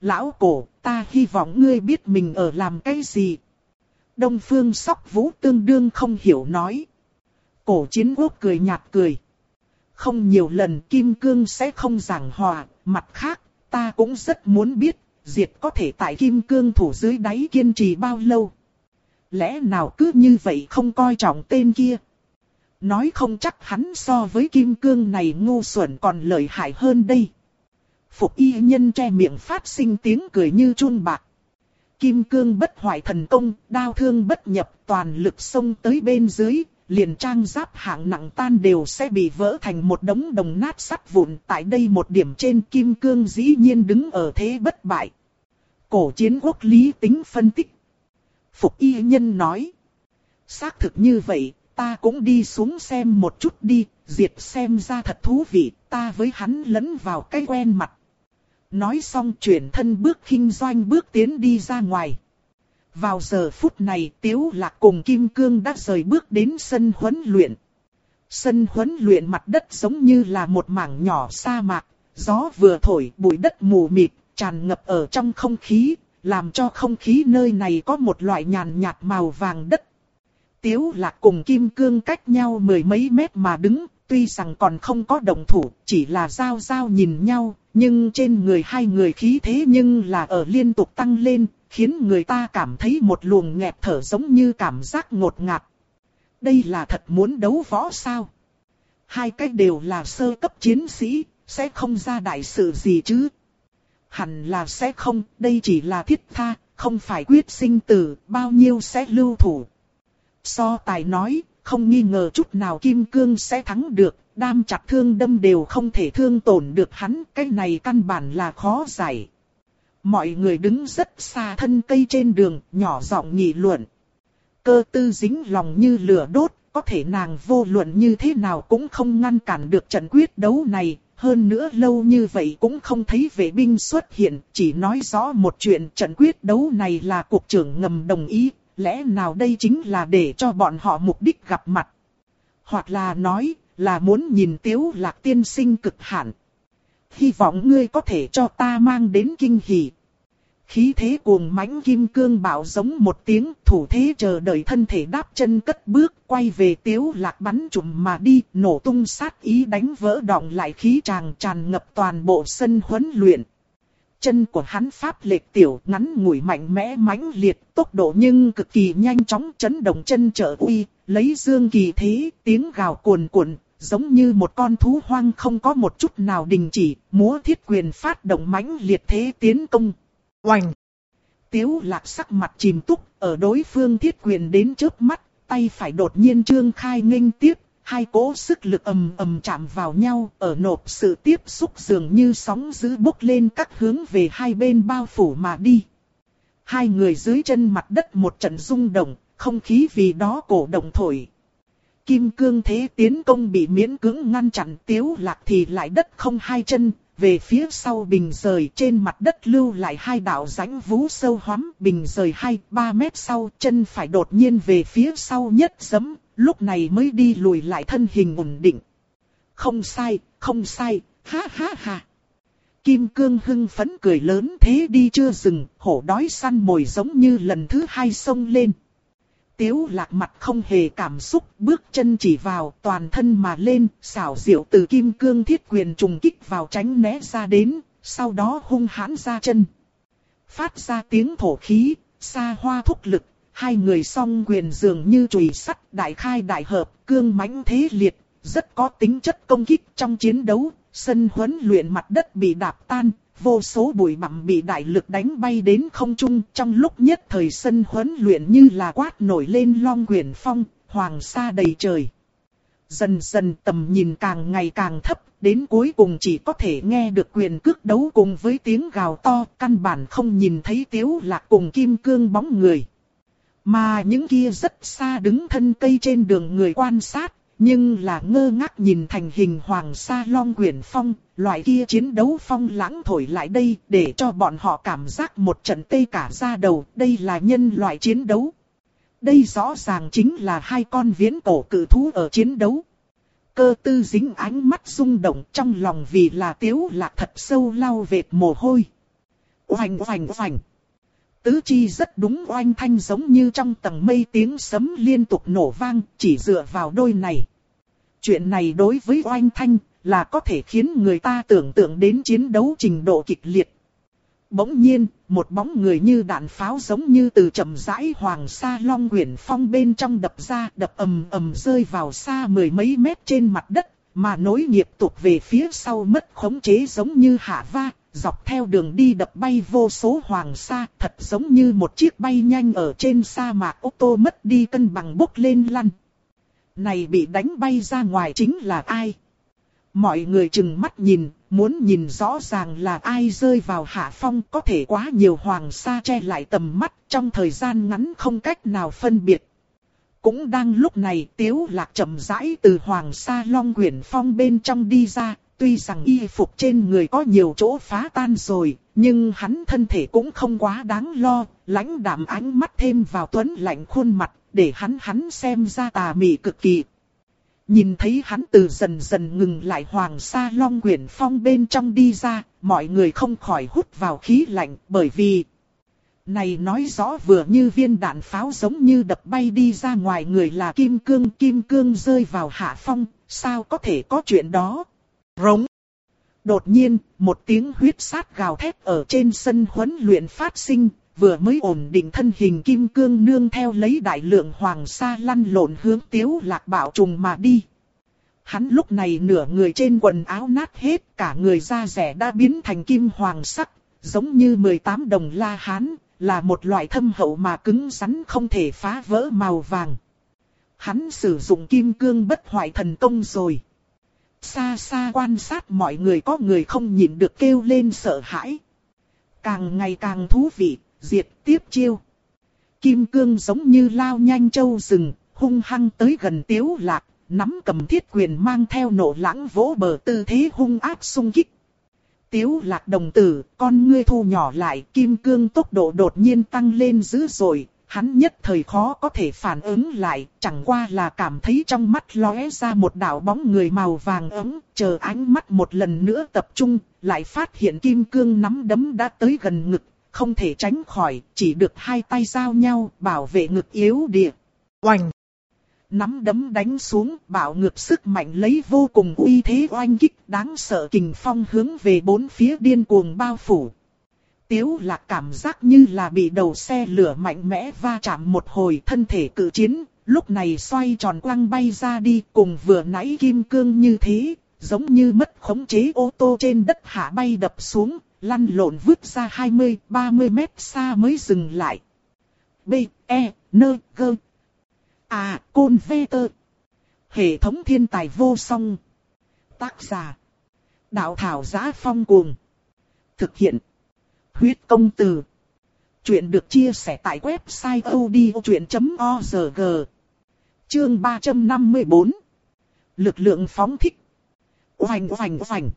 Lão cổ, ta hy vọng ngươi biết mình ở làm cái gì. Đông phương sóc vũ tương đương không hiểu nói. Cổ chiến quốc cười nhạt cười. Không nhiều lần kim cương sẽ không giảng hòa, mặt khác, ta cũng rất muốn biết, diệt có thể tại kim cương thủ dưới đáy kiên trì bao lâu. Lẽ nào cứ như vậy không coi trọng tên kia. Nói không chắc hắn so với kim cương này ngu xuẩn còn lợi hại hơn đây. Phục y nhân che miệng phát sinh tiếng cười như chun bạc. Kim cương bất hoại thần công, đao thương bất nhập toàn lực xông tới bên dưới, liền trang giáp hạng nặng tan đều sẽ bị vỡ thành một đống đồng nát sắt vụn. Tại đây một điểm trên kim cương dĩ nhiên đứng ở thế bất bại. Cổ chiến quốc lý tính phân tích. Phục y nhân nói. Xác thực như vậy, ta cũng đi xuống xem một chút đi, diệt xem ra thật thú vị, ta với hắn lẫn vào cái quen mặt. Nói xong chuyển thân bước khinh doanh bước tiến đi ra ngoài. Vào giờ phút này Tiếu Lạc cùng Kim Cương đã rời bước đến sân huấn luyện. Sân huấn luyện mặt đất giống như là một mảng nhỏ sa mạc, gió vừa thổi bụi đất mù mịt, tràn ngập ở trong không khí, làm cho không khí nơi này có một loại nhàn nhạt màu vàng đất. Tiếu lạc cùng kim cương cách nhau mười mấy mét mà đứng, tuy rằng còn không có động thủ, chỉ là giao giao nhìn nhau, nhưng trên người hai người khí thế nhưng là ở liên tục tăng lên, khiến người ta cảm thấy một luồng nghẹt thở giống như cảm giác ngột ngạt. Đây là thật muốn đấu võ sao? Hai cách đều là sơ cấp chiến sĩ, sẽ không ra đại sự gì chứ? Hẳn là sẽ không, đây chỉ là thiết tha, không phải quyết sinh tử, bao nhiêu sẽ lưu thủ. So tài nói, không nghi ngờ chút nào Kim Cương sẽ thắng được, đam chặt thương đâm đều không thể thương tổn được hắn, cái này căn bản là khó giải. Mọi người đứng rất xa thân cây trên đường, nhỏ giọng nghị luận. Cơ tư dính lòng như lửa đốt, có thể nàng vô luận như thế nào cũng không ngăn cản được trận quyết đấu này. Hơn nữa lâu như vậy cũng không thấy vệ binh xuất hiện, chỉ nói rõ một chuyện trận quyết đấu này là cuộc trưởng ngầm đồng ý, lẽ nào đây chính là để cho bọn họ mục đích gặp mặt. Hoặc là nói, là muốn nhìn tiếu lạc tiên sinh cực hạn. Hy vọng ngươi có thể cho ta mang đến kinh hỉ. Khí thế cuồng mãnh kim cương bảo giống một tiếng thủ thế chờ đợi thân thể đáp chân cất bước quay về tiếu lạc bắn trùm mà đi nổ tung sát ý đánh vỡ đọng lại khí tràng tràn ngập toàn bộ sân huấn luyện. Chân của hắn pháp lệch tiểu ngắn ngủi mạnh mẽ mãnh liệt tốc độ nhưng cực kỳ nhanh chóng chấn động chân trợ uy, lấy dương kỳ thế tiếng gào cuồn cuộn giống như một con thú hoang không có một chút nào đình chỉ, múa thiết quyền phát động mãnh liệt thế tiến công. Oành! Tiếu lạc sắc mặt chìm túc, ở đối phương thiết quyền đến trước mắt, tay phải đột nhiên trương khai nghênh tiếp, hai cỗ sức lực ầm ầm chạm vào nhau, ở nộp sự tiếp xúc dường như sóng dữ bốc lên các hướng về hai bên bao phủ mà đi. Hai người dưới chân mặt đất một trận rung động, không khí vì đó cổ động thổi. Kim cương thế tiến công bị miễn cưỡng ngăn chặn tiếu lạc thì lại đất không hai chân, về phía sau bình rời trên mặt đất lưu lại hai đạo rãnh vú sâu hoắm bình rời hai ba mét sau chân phải đột nhiên về phía sau nhất giấm, lúc này mới đi lùi lại thân hình ổn định. Không sai, không sai, ha ha ha. Kim cương hưng phấn cười lớn thế đi chưa dừng, hổ đói săn mồi giống như lần thứ hai sông lên. Tiếu lạc mặt không hề cảm xúc, bước chân chỉ vào, toàn thân mà lên, xảo diệu từ kim cương thiết quyền trùng kích vào tránh né ra đến, sau đó hung hãn ra chân. Phát ra tiếng thổ khí, xa hoa thúc lực, hai người song quyền dường như chùy sắt đại khai đại hợp, cương mãnh thế liệt, rất có tính chất công kích trong chiến đấu, sân huấn luyện mặt đất bị đạp tan, vô số bụi bặm bị đại lực đánh bay đến không trung trong lúc nhất thời sân huấn luyện như là quát nổi lên long quyển phong, hoàng sa đầy trời. Dần dần tầm nhìn càng ngày càng thấp, đến cuối cùng chỉ có thể nghe được quyền cước đấu cùng với tiếng gào to, căn bản không nhìn thấy tiếu lạc cùng kim cương bóng người. Mà những kia rất xa đứng thân cây trên đường người quan sát, nhưng là ngơ ngác nhìn thành hình hoàng sa long quyển phong, loại kia chiến đấu phong lãng thổi lại đây để cho bọn họ cảm giác một trận tê cả da đầu, đây là nhân loại chiến đấu. Đây rõ ràng chính là hai con viễn cổ cử thú ở chiến đấu. Cơ tư dính ánh mắt rung động trong lòng vì là tiếu lạc thật sâu lau vệt mồ hôi. Oành oành oành. Tứ chi rất đúng oanh thanh giống như trong tầng mây tiếng sấm liên tục nổ vang, chỉ dựa vào đôi này. Chuyện này đối với oanh thanh là có thể khiến người ta tưởng tượng đến chiến đấu trình độ kịch liệt. Bỗng nhiên, một bóng người như đạn pháo giống như từ chậm rãi hoàng sa long quyển phong bên trong đập ra, đập ầm ầm rơi vào xa mười mấy mét trên mặt đất, mà nối nghiệp tục về phía sau mất khống chế giống như hạ va, dọc theo đường đi đập bay vô số hoàng sa, thật giống như một chiếc bay nhanh ở trên sa mạc ô tô mất đi cân bằng bốc lên lăn. Này bị đánh bay ra ngoài chính là ai? Mọi người chừng mắt nhìn, muốn nhìn rõ ràng là ai rơi vào hạ phong có thể quá nhiều hoàng sa che lại tầm mắt trong thời gian ngắn không cách nào phân biệt. Cũng đang lúc này tiếu lạc chậm rãi từ hoàng sa long quyển phong bên trong đi ra, tuy rằng y phục trên người có nhiều chỗ phá tan rồi, nhưng hắn thân thể cũng không quá đáng lo, lãnh đạm ánh mắt thêm vào tuấn lạnh khuôn mặt, để hắn hắn xem ra tà mị cực kỳ. Nhìn thấy hắn từ dần dần ngừng lại hoàng sa long quyển phong bên trong đi ra, mọi người không khỏi hút vào khí lạnh bởi vì... Này nói rõ vừa như viên đạn pháo giống như đập bay đi ra ngoài người là kim cương kim cương rơi vào hạ phong, sao có thể có chuyện đó? Rống! Đột nhiên, một tiếng huyết sát gào thét ở trên sân huấn luyện phát sinh, vừa mới ổn định thân hình kim cương nương theo lấy đại lượng hoàng sa lăn lộn hướng tiếu lạc bảo trùng mà đi. Hắn lúc này nửa người trên quần áo nát hết, cả người da rẻ đã biến thành kim hoàng sắc, giống như 18 đồng la hán, là một loại thâm hậu mà cứng rắn không thể phá vỡ màu vàng. Hắn sử dụng kim cương bất hoại thần công rồi. Xa xa quan sát mọi người có người không nhìn được kêu lên sợ hãi. Càng ngày càng thú vị, diệt tiếp chiêu. Kim cương giống như lao nhanh châu rừng, hung hăng tới gần tiếu lạc, nắm cầm thiết quyền mang theo nổ lãng vỗ bờ tư thế hung áp sung kích. Tiếu lạc đồng tử, con ngươi thu nhỏ lại, kim cương tốc độ đột nhiên tăng lên dữ dội, hắn nhất thời khó có thể phản ứng lại, chẳng qua là cảm thấy trong mắt lóe ra một đạo bóng người màu vàng ấm, chờ ánh mắt một lần nữa tập trung, lại phát hiện kim cương nắm đấm đã tới gần ngực, không thể tránh khỏi, chỉ được hai tay giao nhau, bảo vệ ngực yếu địa. Oanh! Nắm đấm đánh xuống, bảo ngược sức mạnh lấy vô cùng uy thế oanh kích, đáng sợ kình phong hướng về bốn phía điên cuồng bao phủ. Tiếu lạc cảm giác như là bị đầu xe lửa mạnh mẽ va chạm một hồi thân thể cự chiến, lúc này xoay tròn quăng bay ra đi cùng vừa nãy kim cương như thế, giống như mất khống chế ô tô trên đất hạ bay đập xuống, lăn lộn vứt ra 20-30 mét xa mới dừng lại. B, E, N, G. À, Côn Vê Tơ. Hệ thống thiên tài vô song. Tác giả. Đạo thảo giá phong cuồng. Thực hiện. Huyết công từ. Chuyện được chia sẻ tại website odchuyện.org. Chương 354. Lực lượng phóng thích. Oành oành oành.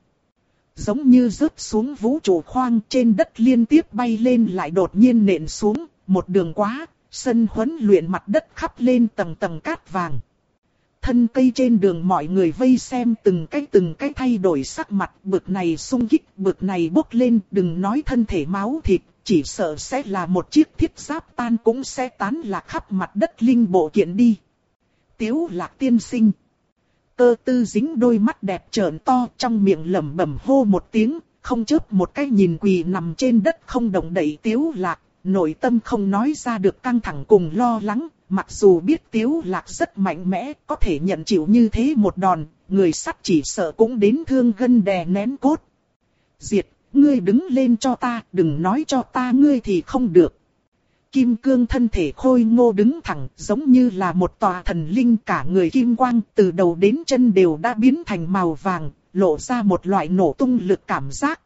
Giống như rớt xuống vũ trụ khoang trên đất liên tiếp bay lên lại đột nhiên nện xuống, một đường quá, sân huấn luyện mặt đất khắp lên tầng tầng cát vàng. Thân cây trên đường mọi người vây xem từng cái từng cái thay đổi sắc mặt bực này sung kích bực này bốc lên đừng nói thân thể máu thịt, chỉ sợ sẽ là một chiếc thiết giáp tan cũng sẽ tán lạc khắp mặt đất linh bộ kiện đi. Tiếu lạc tiên sinh. Cơ tư dính đôi mắt đẹp trợn to trong miệng lẩm bẩm hô một tiếng, không chớp một cái nhìn quỳ nằm trên đất không động đậy tiếu lạc, nội tâm không nói ra được căng thẳng cùng lo lắng, mặc dù biết tiếu lạc rất mạnh mẽ, có thể nhận chịu như thế một đòn, người sắt chỉ sợ cũng đến thương gân đè nén cốt. Diệt, ngươi đứng lên cho ta, đừng nói cho ta ngươi thì không được. Kim cương thân thể khôi ngô đứng thẳng, giống như là một tòa thần linh cả người kim quang, từ đầu đến chân đều đã biến thành màu vàng, lộ ra một loại nổ tung lực cảm giác.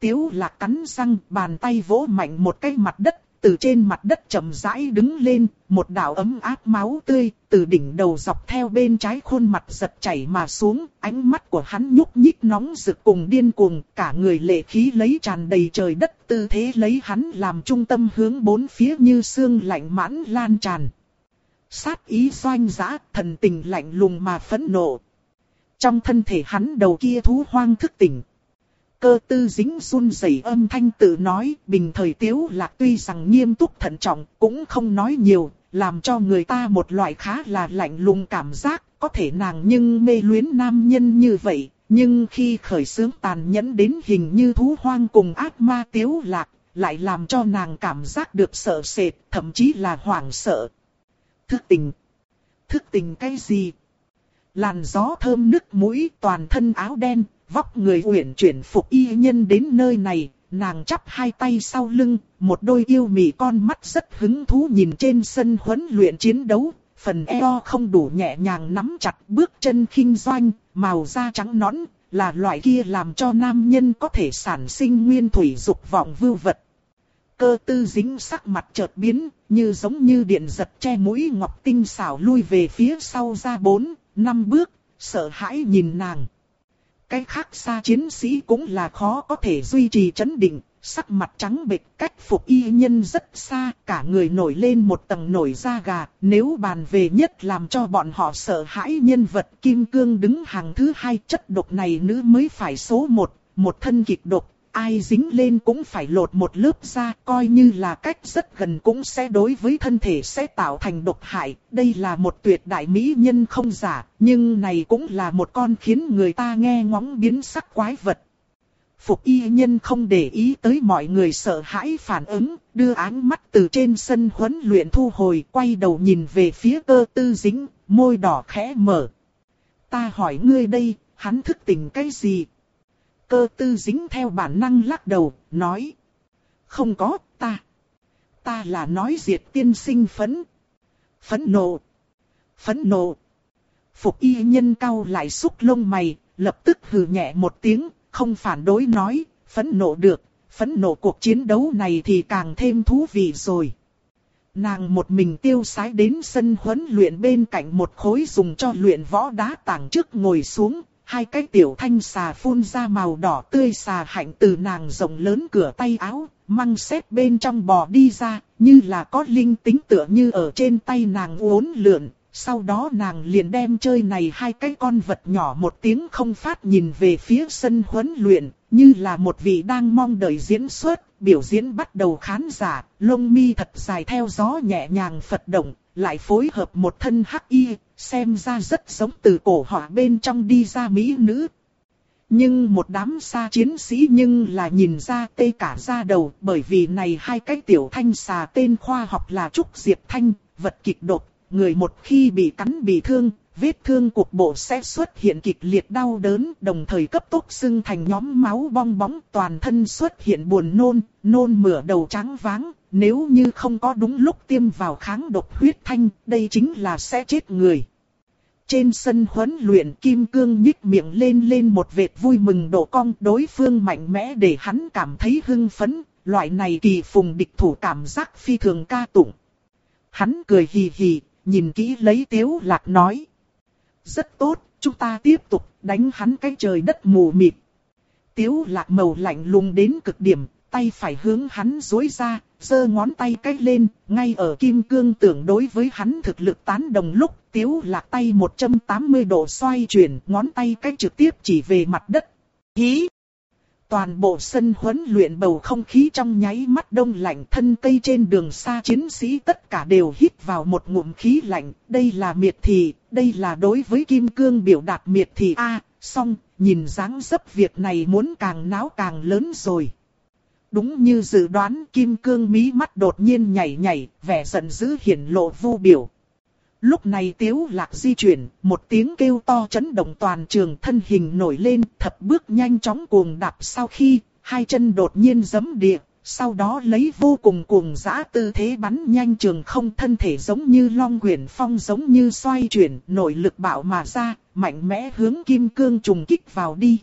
Tiếu lạc cắn răng, bàn tay vỗ mạnh một cái mặt đất, từ trên mặt đất chậm rãi đứng lên, một đạo ấm áp máu tươi, từ đỉnh đầu dọc theo bên trái khuôn mặt giật chảy mà xuống, ánh mắt của hắn nhúc nhích nóng rực cùng điên cuồng, cả người lệ khí lấy tràn đầy trời đất, tư thế lấy hắn làm trung tâm hướng bốn phía như xương lạnh mãn lan tràn. Sát ý doanh giã thần tình lạnh lùng mà phẫn nộ. Trong thân thể hắn đầu kia thú hoang thức tỉnh, Cơ tư dính run rẩy âm thanh tự nói, bình thời tiếu lạc tuy rằng nghiêm túc thận trọng, cũng không nói nhiều, làm cho người ta một loại khá là lạnh lùng cảm giác, có thể nàng nhưng mê luyến nam nhân như vậy, nhưng khi khởi sướng tàn nhẫn đến hình như thú hoang cùng ác ma tiếu lạc, lại làm cho nàng cảm giác được sợ sệt, thậm chí là hoảng sợ. Thức tình. Thức tình cái gì? Làn gió thơm nước mũi toàn thân áo đen, vóc người uyển chuyển phục y nhân đến nơi này, nàng chắp hai tay sau lưng, một đôi yêu mị con mắt rất hứng thú nhìn trên sân huấn luyện chiến đấu, phần eo không đủ nhẹ nhàng nắm chặt bước chân khinh doanh, màu da trắng nõn, là loại kia làm cho nam nhân có thể sản sinh nguyên thủy dục vọng vưu vật. Cơ tư dính sắc mặt chợt biến, như giống như điện giật che mũi ngọc tinh xảo lui về phía sau ra bốn, năm bước, sợ hãi nhìn nàng. Cái khác xa chiến sĩ cũng là khó có thể duy trì chấn định, sắc mặt trắng bệch cách phục y nhân rất xa, cả người nổi lên một tầng nổi da gà, nếu bàn về nhất làm cho bọn họ sợ hãi nhân vật kim cương đứng hàng thứ hai chất độc này nữ mới phải số một, một thân kịch độc, ai dính lên cũng phải lột một lớp da, coi như là cách rất gần cũng sẽ đối với thân thể sẽ tạo thành độc hại. Đây là một tuyệt đại mỹ nhân không giả, nhưng này cũng là một con khiến người ta nghe ngóng biến sắc quái vật. Phục y nhân không để ý tới mọi người sợ hãi phản ứng, đưa áng mắt từ trên sân huấn luyện thu hồi, quay đầu nhìn về phía cơ tư dính, môi đỏ khẽ mở. Ta hỏi ngươi đây, hắn thức tỉnh cái gì? Cơ tư dính theo bản năng lắc đầu, nói. Không có, ta. Ta là nói diệt tiên sinh phấn. Phấn nộ. Phấn nộ. Phục y nhân cao lại xúc lông mày, lập tức hừ nhẹ một tiếng, không phản đối nói, phấn nộ được, phấn nộ cuộc chiến đấu này thì càng thêm thú vị rồi. Nàng một mình tiêu sái đến sân huấn luyện bên cạnh một khối dùng cho luyện võ đá tảng trước ngồi xuống, hai cái tiểu thanh xà phun ra màu đỏ tươi xà hạnh từ nàng rộng lớn cửa tay áo, măng xếp bên trong bò đi ra, như là có linh tính tựa như ở trên tay nàng uốn lượn, sau đó nàng liền đem chơi này hai cái con vật nhỏ một tiếng không phát nhìn về phía sân huấn luyện, như là một vị đang mong đợi diễn xuất, biểu diễn bắt đầu khán giả, lông mi thật dài theo gió nhẹ nhàng phật động, lại phối hợp một thân hắc y, xem ra rất giống từ cổ họa bên trong đi ra mỹ nữ. Nhưng một đám xa chiến sĩ nhưng là nhìn ra tê cả da đầu bởi vì này hai cái tiểu thanh xà tên khoa học là Trúc Diệp Thanh, vật kịch độc, người một khi bị cắn bị thương, vết thương cục bộ sẽ xuất hiện kịch liệt đau đớn, đồng thời cấp tốc sưng thành nhóm máu bong bóng, toàn thân xuất hiện buồn nôn, nôn mửa đầu trắng váng, nếu như không có đúng lúc tiêm vào kháng độc huyết thanh, đây chính là sẽ chết người. Trên sân huấn luyện Kim Cương nhích miệng lên lên một vệt vui mừng độ cong đối phương mạnh mẽ để hắn cảm thấy hưng phấn, loại này kỳ phùng địch thủ cảm giác phi thường ca tụng. Hắn cười hì hì, nhìn kỹ lấy tiếu lạc nói. Rất tốt, chúng ta tiếp tục đánh hắn cái trời đất mù mịt. Tiếu lạc màu lạnh lùng đến cực điểm, tay phải hướng hắn dối ra, giơ ngón tay cách lên, ngay ở kim cương tưởng đối với hắn thực lực tán đồng lúc, tiếu lạc tay 180 độ xoay chuyển, ngón tay cách trực tiếp chỉ về mặt đất. Hí! Toàn bộ sân huấn luyện bầu không khí trong nháy mắt đông lạnh thân cây trên đường xa chiến sĩ tất cả đều hít vào một ngụm khí lạnh. Đây là miệt thị, đây là đối với kim cương biểu đạt miệt thị A, song, nhìn dáng dấp việc này muốn càng náo càng lớn rồi. Đúng như dự đoán kim cương mí mắt đột nhiên nhảy nhảy, vẻ giận dữ hiển lộ vô biểu. Lúc này tiếu lạc di chuyển, một tiếng kêu to chấn động toàn trường thân hình nổi lên, thập bước nhanh chóng cuồng đạp sau khi, hai chân đột nhiên giấm địa, sau đó lấy vô cùng cuồng dã tư thế bắn nhanh trường không thân thể giống như long quyển phong giống như xoay chuyển, nội lực bạo mà ra, mạnh mẽ hướng kim cương trùng kích vào đi.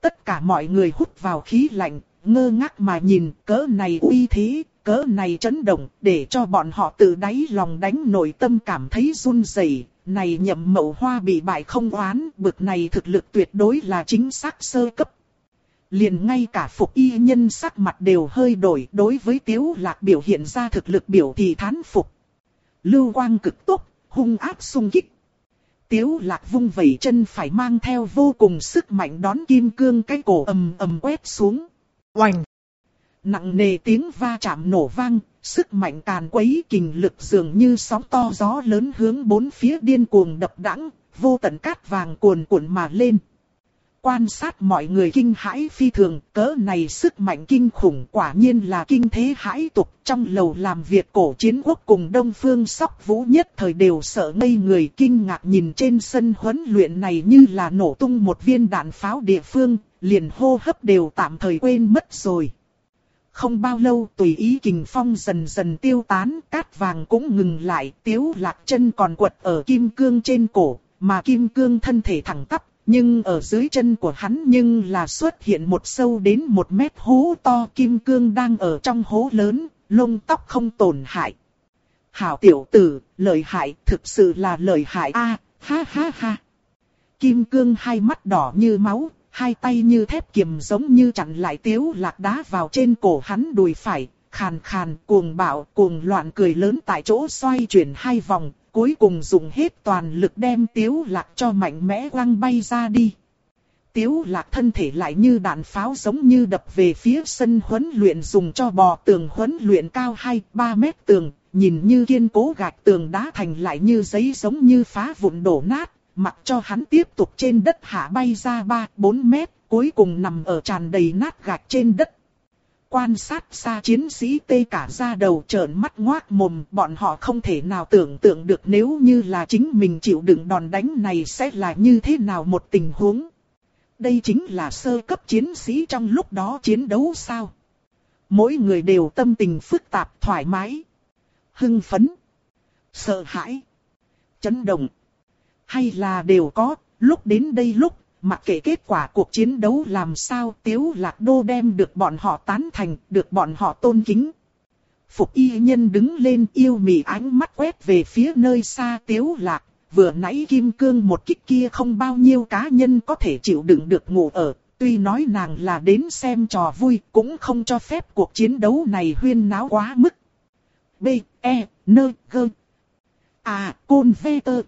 Tất cả mọi người hút vào khí lạnh, ngơ ngác mà nhìn cỡ này uy thế, cỡ này chấn động, để cho bọn họ từ đáy lòng đánh nội tâm cảm thấy run rẩy. Này nhậm mậu hoa bị bại không oán, bực này thực lực tuyệt đối là chính xác sơ cấp. Liền ngay cả phục y nhân sắc mặt đều hơi đổi đối với tiếu lạc biểu hiện ra thực lực biểu thì thán phục. Lưu quang cực tốt, hung áp sung kích. Tiếu lạc vung vẩy chân phải mang theo vô cùng sức mạnh đón kim cương cái cổ ầm ầm quét xuống. Oành! Nặng nề tiếng va chạm nổ vang, sức mạnh càn quấy kình lực dường như sóng to gió lớn hướng bốn phía điên cuồng đập đãng, vô tận cát vàng cuồn cuộn mà lên. Quan sát mọi người kinh hãi phi thường, cỡ này sức mạnh kinh khủng quả nhiên là kinh thế hãi tục trong lầu làm việc cổ chiến quốc cùng Đông Phương sóc vũ nhất thời đều sợ ngây người kinh ngạc nhìn trên sân huấn luyện này như là nổ tung một viên đạn pháo địa phương, liền hô hấp đều tạm thời quên mất rồi. Không bao lâu tùy ý kình phong dần dần tiêu tán, cát vàng cũng ngừng lại, tiếu lạc chân còn quật ở kim cương trên cổ, mà kim cương thân thể thẳng tắp, nhưng ở dưới chân của hắn nhưng là xuất hiện một sâu đến một mét hố to kim cương đang ở trong hố lớn, lông tóc không tổn hại. Hảo tiểu tử, lợi hại, thực sự là lợi hại a ha ha ha. Kim cương hai mắt đỏ như máu, hai tay như thép kiềm giống như chặn lại tiếu lạc đá vào trên cổ hắn đùi phải, khàn khàn, cuồng bạo, cuồng loạn cười lớn tại chỗ xoay chuyển hai vòng, cuối cùng dùng hết toàn lực đem tiếu lạc cho mạnh mẽ quăng bay ra đi. Tiếu lạc thân thể lại như đạn pháo giống như đập về phía sân huấn luyện dùng cho bò tường huấn luyện cao 2-3 mét tường, nhìn như kiên cố gạch tường đá thành lại như giấy giống như phá vụn đổ nát, mặc cho hắn tiếp tục trên đất hạ bay ra 3-4 mét, cuối cùng nằm ở tràn đầy nát gạch trên đất. Quan sát xa chiến sĩ tê cả ra đầu trợn mắt ngoác mồm, bọn họ không thể nào tưởng tượng được nếu như là chính mình chịu đựng đòn đánh này sẽ là như thế nào một tình huống. Đây chính là sơ cấp chiến sĩ trong lúc đó chiến đấu sao. Mỗi người đều tâm tình phức tạp thoải mái, hưng phấn, sợ hãi, chấn động, hay là đều có, lúc đến đây lúc Mặc kệ kết quả cuộc chiến đấu làm sao Tiếu Lạc Đô đem được bọn họ tán thành, được bọn họ tôn kính. Phục y nhân đứng lên yêu mị ánh mắt quét về phía nơi xa Tiếu Lạc. Vừa nãy kim cương một kích kia không bao nhiêu cá nhân có thể chịu đựng được ngủ ở. Tuy nói nàng là đến xem trò vui cũng không cho phép cuộc chiến đấu này huyên náo quá mức. B, E, N, G. À, Côn Vê Tơ.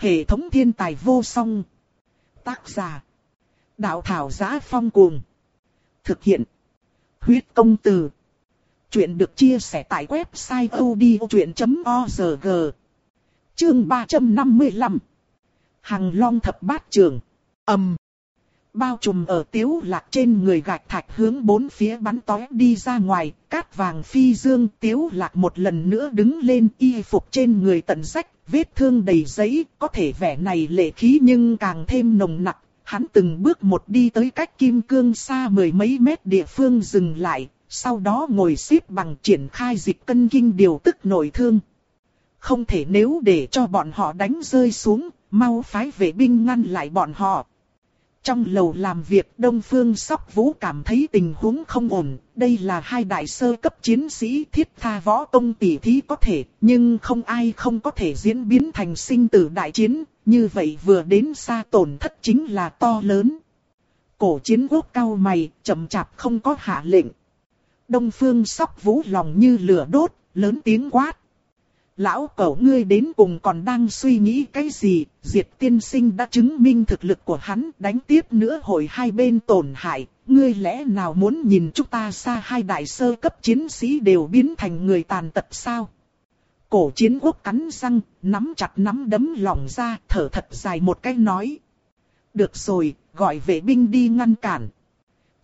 Hệ thống thiên tài vô song. Tác giả. Đạo thảo giá phong cuồng. Thực hiện. Huyết công từ. Chuyện được chia sẻ tại website odchuyện.org. Chương 355. Hằng long thập bát trường. ầm Bao trùm ở tiếu lạc trên người gạch thạch hướng bốn phía bắn tói đi ra ngoài, cát vàng phi dương tiếu lạc một lần nữa đứng lên y phục trên người tận sách, vết thương đầy giấy, có thể vẻ này lệ khí nhưng càng thêm nồng nặc. Hắn từng bước một đi tới cách kim cương xa mười mấy mét địa phương dừng lại, sau đó ngồi xếp bằng triển khai dịch cân kinh điều tức nội thương. Không thể nếu để cho bọn họ đánh rơi xuống, mau phái vệ binh ngăn lại bọn họ. Trong lầu làm việc Đông Phương Sóc Vũ cảm thấy tình huống không ổn, đây là hai đại sơ cấp chiến sĩ thiết tha võ công tỷ thí có thể, nhưng không ai không có thể diễn biến thành sinh tử đại chiến, như vậy vừa đến xa tổn thất chính là to lớn. Cổ chiến quốc cao mày, chậm chạp không có hạ lệnh. Đông Phương Sóc Vũ lòng như lửa đốt, lớn tiếng quát. Lão cẩu ngươi đến cùng còn đang suy nghĩ cái gì, diệt tiên sinh đã chứng minh thực lực của hắn đánh tiếp nữa hồi hai bên tổn hại, ngươi lẽ nào muốn nhìn chúng ta xa hai đại sơ cấp chiến sĩ đều biến thành người tàn tật sao? Cổ chiến quốc cắn răng, nắm chặt nắm đấm lỏng ra, thở thật dài một cái nói. Được rồi, gọi vệ binh đi ngăn cản.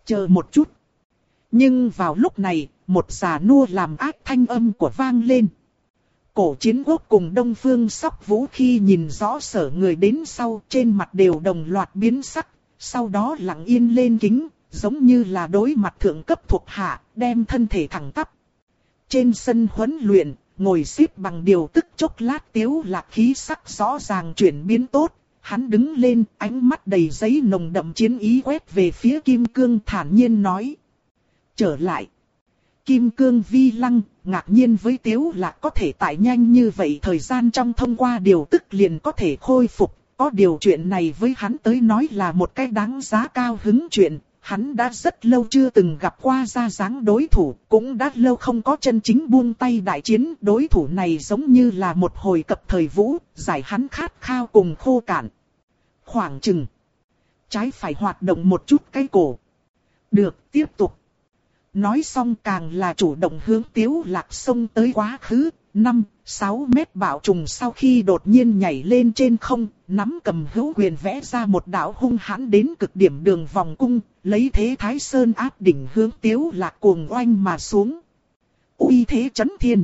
Chờ một chút. Nhưng vào lúc này, một già nua làm ác thanh âm của vang lên. Cổ chiến quốc cùng Đông Phương sóc vũ khi nhìn rõ sở người đến sau trên mặt đều đồng loạt biến sắc, sau đó lặng yên lên kính, giống như là đối mặt thượng cấp thuộc hạ, đem thân thể thẳng tắp. Trên sân huấn luyện, ngồi xếp bằng điều tức chốc lát tiếu lạc khí sắc rõ ràng chuyển biến tốt, hắn đứng lên, ánh mắt đầy giấy nồng đậm chiến ý quét về phía kim cương thản nhiên nói. Trở lại. Kim cương vi lăng, ngạc nhiên với tiếu lạc có thể tại nhanh như vậy thời gian trong thông qua điều tức liền có thể khôi phục. Có điều chuyện này với hắn tới nói là một cái đáng giá cao hứng chuyện, hắn đã rất lâu chưa từng gặp qua ra dáng đối thủ, cũng đã lâu không có chân chính buông tay đại chiến. Đối thủ này giống như là một hồi cập thời vũ, giải hắn khát khao cùng khô cạn. Khoảng chừng. Trái phải hoạt động một chút cái cổ. Được, tiếp tục. Nói xong càng là chủ động hướng tiếu lạc sông tới quá khứ, 5, 6 mét bảo trùng sau khi đột nhiên nhảy lên trên không, nắm cầm hữu quyền vẽ ra một đạo hung hãn đến cực điểm đường vòng cung, lấy thế thái sơn áp đỉnh hướng tiếu lạc cuồng oanh mà xuống. uy thế chấn thiên.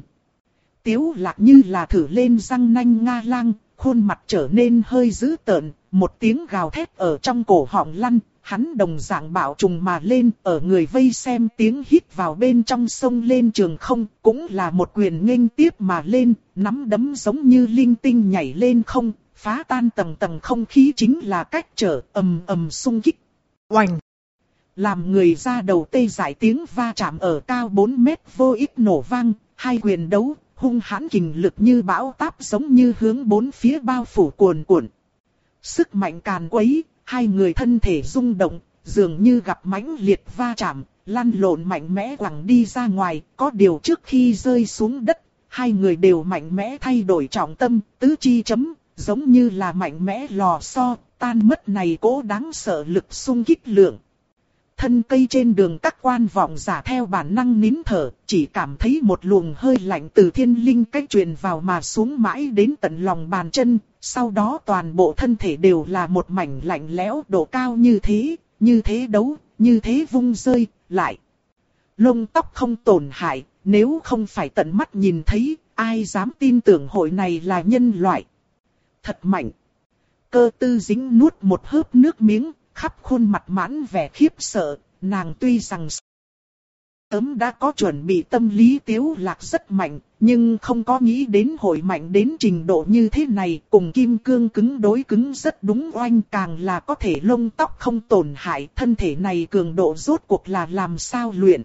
Tiếu lạc như là thử lên răng nanh nga lang, khuôn mặt trở nên hơi dữ tợn, một tiếng gào thét ở trong cổ họng lăn, hắn đồng dạng bảo trùng mà lên, ở người vây xem tiếng hít vào bên trong sông lên trường không, cũng là một quyền nghênh tiếp mà lên, nắm đấm giống như linh tinh nhảy lên không, phá tan tầng tầng không khí chính là cách trở ầm ầm sung kích. Oành! Làm người ra đầu tê giải tiếng va chạm ở cao 4 mét vô ích nổ vang, hai quyền đấu, hung hãn kình lực như bão táp giống như hướng bốn phía bao phủ cuồn cuộn. Sức mạnh càn quấy, hai người thân thể rung động, dường như gặp mãnh liệt va chạm, lăn lộn mạnh mẽ quẳng đi ra ngoài, có điều trước khi rơi xuống đất, hai người đều mạnh mẽ thay đổi trọng tâm, tứ chi chấm, giống như là mạnh mẽ lò xo, tan mất này cố đáng sợ lực xung kích lượng. Thân cây trên đường các quan vọng giả theo bản năng nín thở, chỉ cảm thấy một luồng hơi lạnh từ thiên linh cách truyền vào mà xuống mãi đến tận lòng bàn chân, sau đó toàn bộ thân thể đều là một mảnh lạnh lẽo độ cao như thế, như thế đấu, như thế vung rơi, lại. Lông tóc không tổn hại, nếu không phải tận mắt nhìn thấy, ai dám tin tưởng hội này là nhân loại. Thật mạnh. Cơ tư dính nuốt một hớp nước miếng, khắp khuôn mặt mãn vẻ khiếp sợ, nàng tuy rằng sớm đã có chuẩn bị tâm lý tiếu lạc rất mạnh, nhưng không có nghĩ đến hội mạnh đến trình độ như thế này, cùng kim cương cứng đối cứng rất đúng oanh càng là có thể lông tóc không tổn hại, thân thể này cường độ rốt cuộc là làm sao luyện.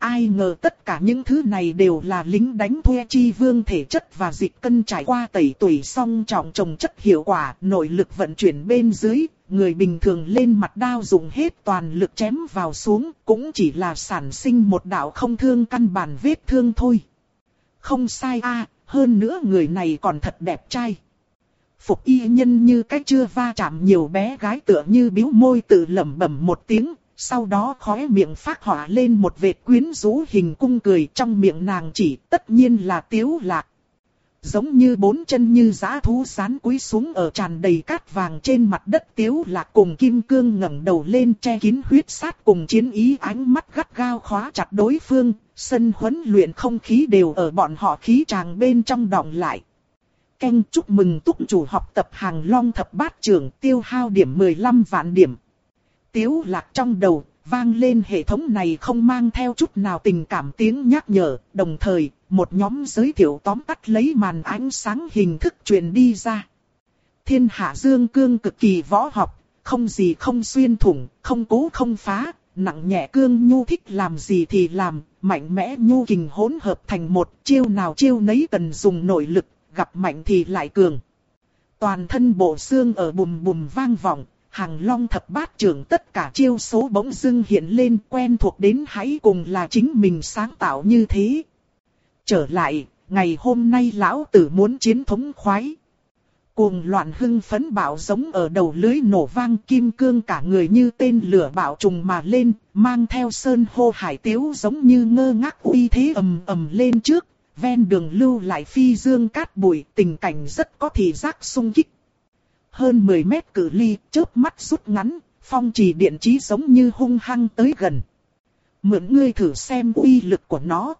Ai ngờ tất cả những thứ này đều là lính đánh thuê chi vương thể chất và dịch cân trải qua tẩy tuổi song trọng trồng chất hiệu quả, nội lực vận chuyển bên dưới, người bình thường lên mặt đao dùng hết toàn lực chém vào xuống, cũng chỉ là sản sinh một đạo không thương căn bản vết thương thôi. Không sai a, hơn nữa người này còn thật đẹp trai. Phục y nhân như cách chưa va chạm nhiều bé gái tựa như biếu môi tự lẩm bẩm một tiếng, sau đó khóe miệng phát hỏa lên một vệt quyến rũ hình cung cười trong miệng nàng chỉ tất nhiên là tiếu lạc. Giống như bốn chân như giã thú sán quý xuống ở tràn đầy cát vàng trên mặt đất tiếu lạc cùng kim cương ngẩng đầu lên che kín huyết sát cùng chiến ý ánh mắt gắt gao khóa chặt đối phương, sân huấn luyện không khí đều ở bọn họ khí tràng bên trong đọng lại. Canh chúc mừng túc chủ học tập hàng long thập bát trưởng tiêu hao điểm 15 vạn điểm. Tiếu lạc trong đầu, vang lên hệ thống này không mang theo chút nào tình cảm tiếng nhắc nhở, đồng thời, một nhóm giới thiệu tóm tắt lấy màn ánh sáng hình thức truyền đi ra. Thiên hạ dương cương cực kỳ võ học, không gì không xuyên thủng, không cố không phá, nặng nhẹ cương nhu thích làm gì thì làm, mạnh mẽ nhu kình hỗn hợp thành một chiêu nào chiêu nấy cần dùng nội lực, gặp mạnh thì lại cường. Toàn thân bộ xương ở bùm bùm vang vọng, hàng long thập bát trưởng tất cả chiêu số bỗng dưng hiện lên quen thuộc đến hãy cùng là chính mình sáng tạo như thế. Trở lại, ngày hôm nay lão tử muốn chiến thống khoái. Cuồng loạn hưng phấn bạo giống ở đầu lưới nổ vang kim cương cả người như tên lửa bạo trùng mà lên, mang theo sơn hô hải tiếu giống như ngơ ngác uy thế ầm ầm lên trước, ven đường lưu lại phi dương cát bụi, tình cảnh rất có thị giác sung kích hơn 10 mét cự ly, chớp mắt rút ngắn, phong trì điện trí giống như hung hăng tới gần. Mượn ngươi thử xem uy lực của nó.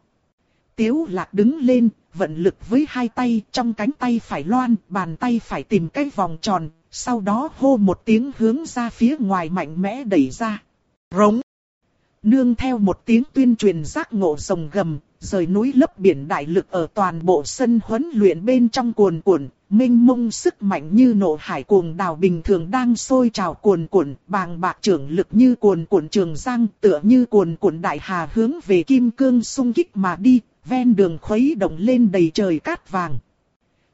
Tiếu lạc đứng lên, vận lực với hai tay, trong cánh tay phải loan, bàn tay phải tìm cái vòng tròn, sau đó hô một tiếng hướng ra phía ngoài mạnh mẽ đẩy ra. Rống! Nương theo một tiếng tuyên truyền giác ngộ rồng gầm, rời núi lấp biển đại lực ở toàn bộ sân huấn luyện bên trong cuồn cuộn, minh mông sức mạnh như nổ hải cuồng đào bình thường đang sôi trào cuồn cuộn, bàng bạc trưởng lực như cuồn cuộn trường giang, tựa như cuồn cuộn đại hà hướng về kim cương sung kích mà đi, ven đường khuấy động lên đầy trời cát vàng.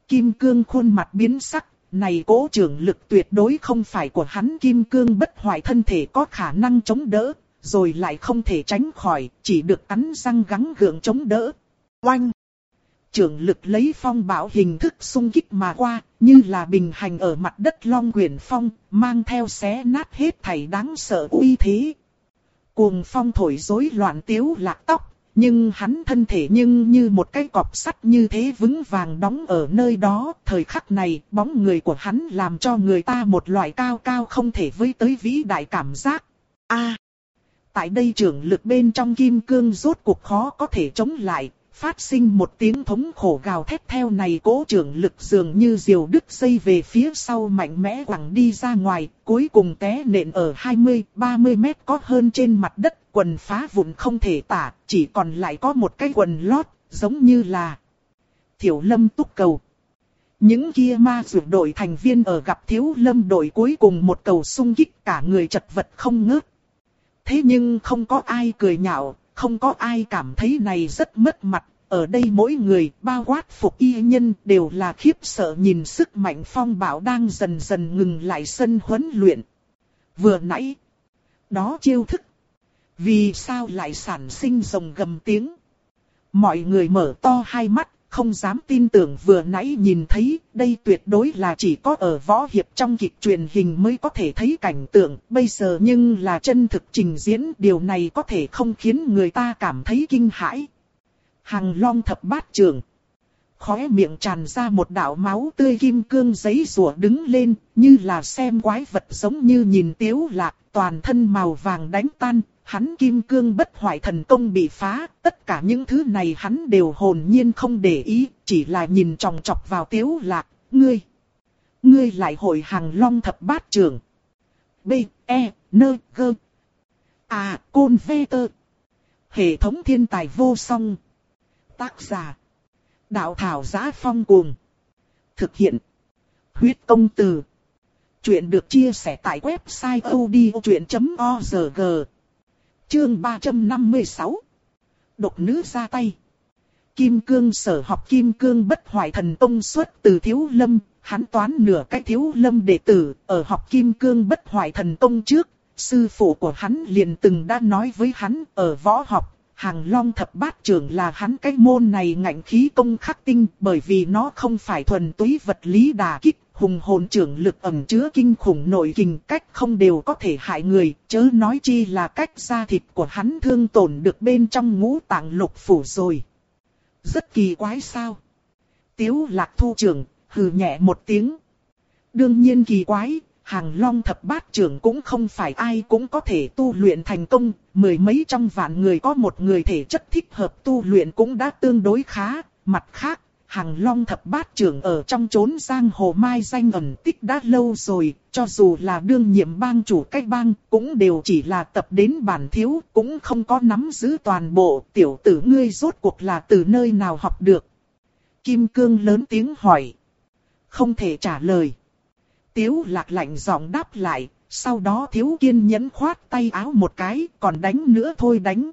Kim cương khuôn mặt biến sắc, này cố trưởng lực tuyệt đối không phải của hắn kim cương bất hoại thân thể có khả năng chống đỡ, rồi lại không thể tránh khỏi, chỉ được cắn răng gắng gượng chống đỡ. Oanh! Trưởng lực lấy phong bảo hình thức xung kích mà qua, như là bình hành ở mặt đất long quyển phong, mang theo xé nát hết thảy đáng sợ uy thế. Cuồng phong thổi rối loạn tiếu lạc tóc, nhưng hắn thân thể nhưng như một cái cọc sắt như thế vững vàng đóng ở nơi đó. Thời khắc này, bóng người của hắn làm cho người ta một loại cao cao không thể với tới vĩ đại cảm giác. A tại đây trưởng lực bên trong kim cương rốt cuộc khó có thể chống lại, phát sinh một tiếng thống khổ gào thét theo này cố trưởng lực dường như diều đứt dây về phía sau mạnh mẽ quẳng đi ra ngoài, cuối cùng té nện ở 20-30 mét có hơn trên mặt đất, quần phá vụn không thể tả, chỉ còn lại có một cái quần lót, giống như là Thiểu Lâm túc cầu. Những kia ma dược đội thành viên ở gặp Thiếu Lâm đội cuối cùng một cầu sung kích cả người chật vật không ngớt, Thế nhưng không có ai cười nhạo, không có ai cảm thấy này rất mất mặt. Ở đây mỗi người, bao quát phục y nhân đều là khiếp sợ nhìn sức mạnh phong bạo đang dần dần ngừng lại sân huấn luyện. Vừa nãy, đó chiêu thức. Vì sao lại sản sinh rồng gầm tiếng? Mọi người mở to hai mắt, không dám tin tưởng vừa nãy nhìn thấy, đây tuyệt đối là chỉ có ở võ hiệp trong kịch truyền hình mới có thể thấy cảnh tượng, bây giờ nhưng là chân thực trình diễn, điều này có thể không khiến người ta cảm thấy kinh hãi. Hằng long thập bát trường. khóe miệng tràn ra một đạo máu tươi kim cương giấy rùa đứng lên, như là xem quái vật giống như nhìn tiếu lạc, toàn thân màu vàng đánh tan, hắn kim cương bất hoại thần công bị phá, tất cả những thứ này hắn đều hồn nhiên không để ý, chỉ là nhìn tròng trọc vào tiếu lạc, ngươi. Ngươi lại hội hàng long thập bát trường B, E, N, G. À, Côn Vê Tơ. Hệ thống thiên tài vô song. Tác giả. Đạo thảo giá phong cuồng. Thực hiện. Huyết công từ. Chuyện được chia sẻ tại website odchuyện.org. Chương 356. Độc nữ ra tay. Kim cương sở học kim cương bất hoại thần tông xuất từ thiếu lâm, hắn toán nửa cái thiếu lâm đệ tử, ở học kim cương bất hoại thần tông trước, sư phụ của hắn liền từng đã nói với hắn ở võ học, hàng long thập bát trưởng là hắn cái môn này ngạnh khí công khắc tinh bởi vì nó không phải thuần túy vật lý đà kích, hùng hồn trưởng lực ẩm chứa kinh khủng nội kình cách không đều có thể hại người, chớ nói chi là cách da thịt của hắn thương tổn được bên trong ngũ tạng lục phủ rồi. Rất kỳ quái sao? Tiếu lạc thu trưởng, hừ nhẹ một tiếng. Đương nhiên kỳ quái, hàng long thập bát trưởng cũng không phải ai cũng có thể tu luyện thành công, mười mấy trăm vạn người có một người thể chất thích hợp tu luyện cũng đã tương đối khá, mặt khác. Hàng long thập bát trưởng ở trong chốn giang hồ mai danh ẩn tích đã lâu rồi, cho dù là đương nhiệm bang chủ cách bang, cũng đều chỉ là tập đến bản thiếu, cũng không có nắm giữ toàn bộ, tiểu tử ngươi rốt cuộc là từ nơi nào học được. Kim Cương lớn tiếng hỏi. Không thể trả lời. Tiếu lạc lạnh giọng đáp lại, sau đó thiếu kiên nhẫn khoát tay áo một cái, còn đánh nữa thôi đánh.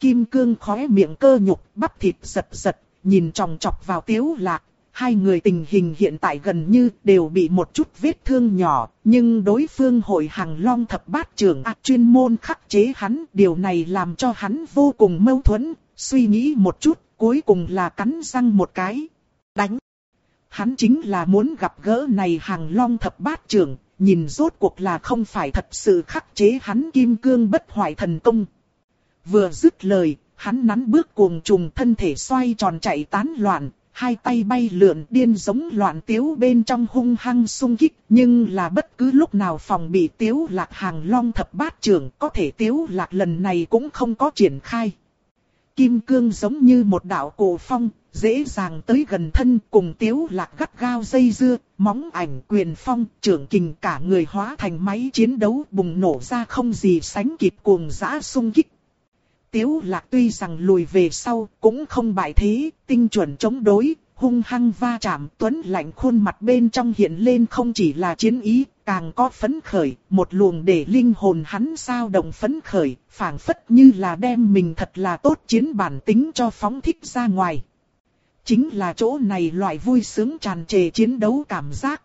Kim cương khóe miệng cơ nhục, bắp thịt giật giật, nhìn tròng trọc vào tiếu lạc. Hai người tình hình hiện tại gần như đều bị một chút vết thương nhỏ, nhưng đối phương hội hàng long thập bát trưởng ác chuyên môn khắc chế hắn. Điều này làm cho hắn vô cùng mâu thuẫn, suy nghĩ một chút, cuối cùng là cắn răng một cái. Đánh! Hắn chính là muốn gặp gỡ này hàng long thập bát trưởng, nhìn rốt cuộc là không phải thật sự khắc chế hắn kim cương bất hoại thần công. Vừa dứt lời, hắn nắn bước cuồng trùng thân thể xoay tròn chạy tán loạn, hai tay bay lượn điên giống loạn tiếu bên trong hung hăng sung kích, nhưng là bất cứ lúc nào phòng bị tiếu lạc hàng long thập bát trưởng có thể tiếu lạc lần này cũng không có triển khai. Kim cương giống như một đạo cổ phong, dễ dàng tới gần thân cùng tiếu lạc gắt gao dây dưa, móng ảnh quyền phong, trưởng kình cả người hóa thành máy chiến đấu bùng nổ ra không gì sánh kịp cuồng dã sung kích. Tiếu lạc tuy rằng lùi về sau, cũng không bại thế, tinh chuẩn chống đối, hung hăng va chạm tuấn lạnh khuôn mặt bên trong hiện lên không chỉ là chiến ý, càng có phấn khởi, một luồng để linh hồn hắn sao động phấn khởi, phảng phất như là đem mình thật là tốt chiến bản tính cho phóng thích ra ngoài. Chính là chỗ này loại vui sướng tràn trề chiến đấu cảm giác.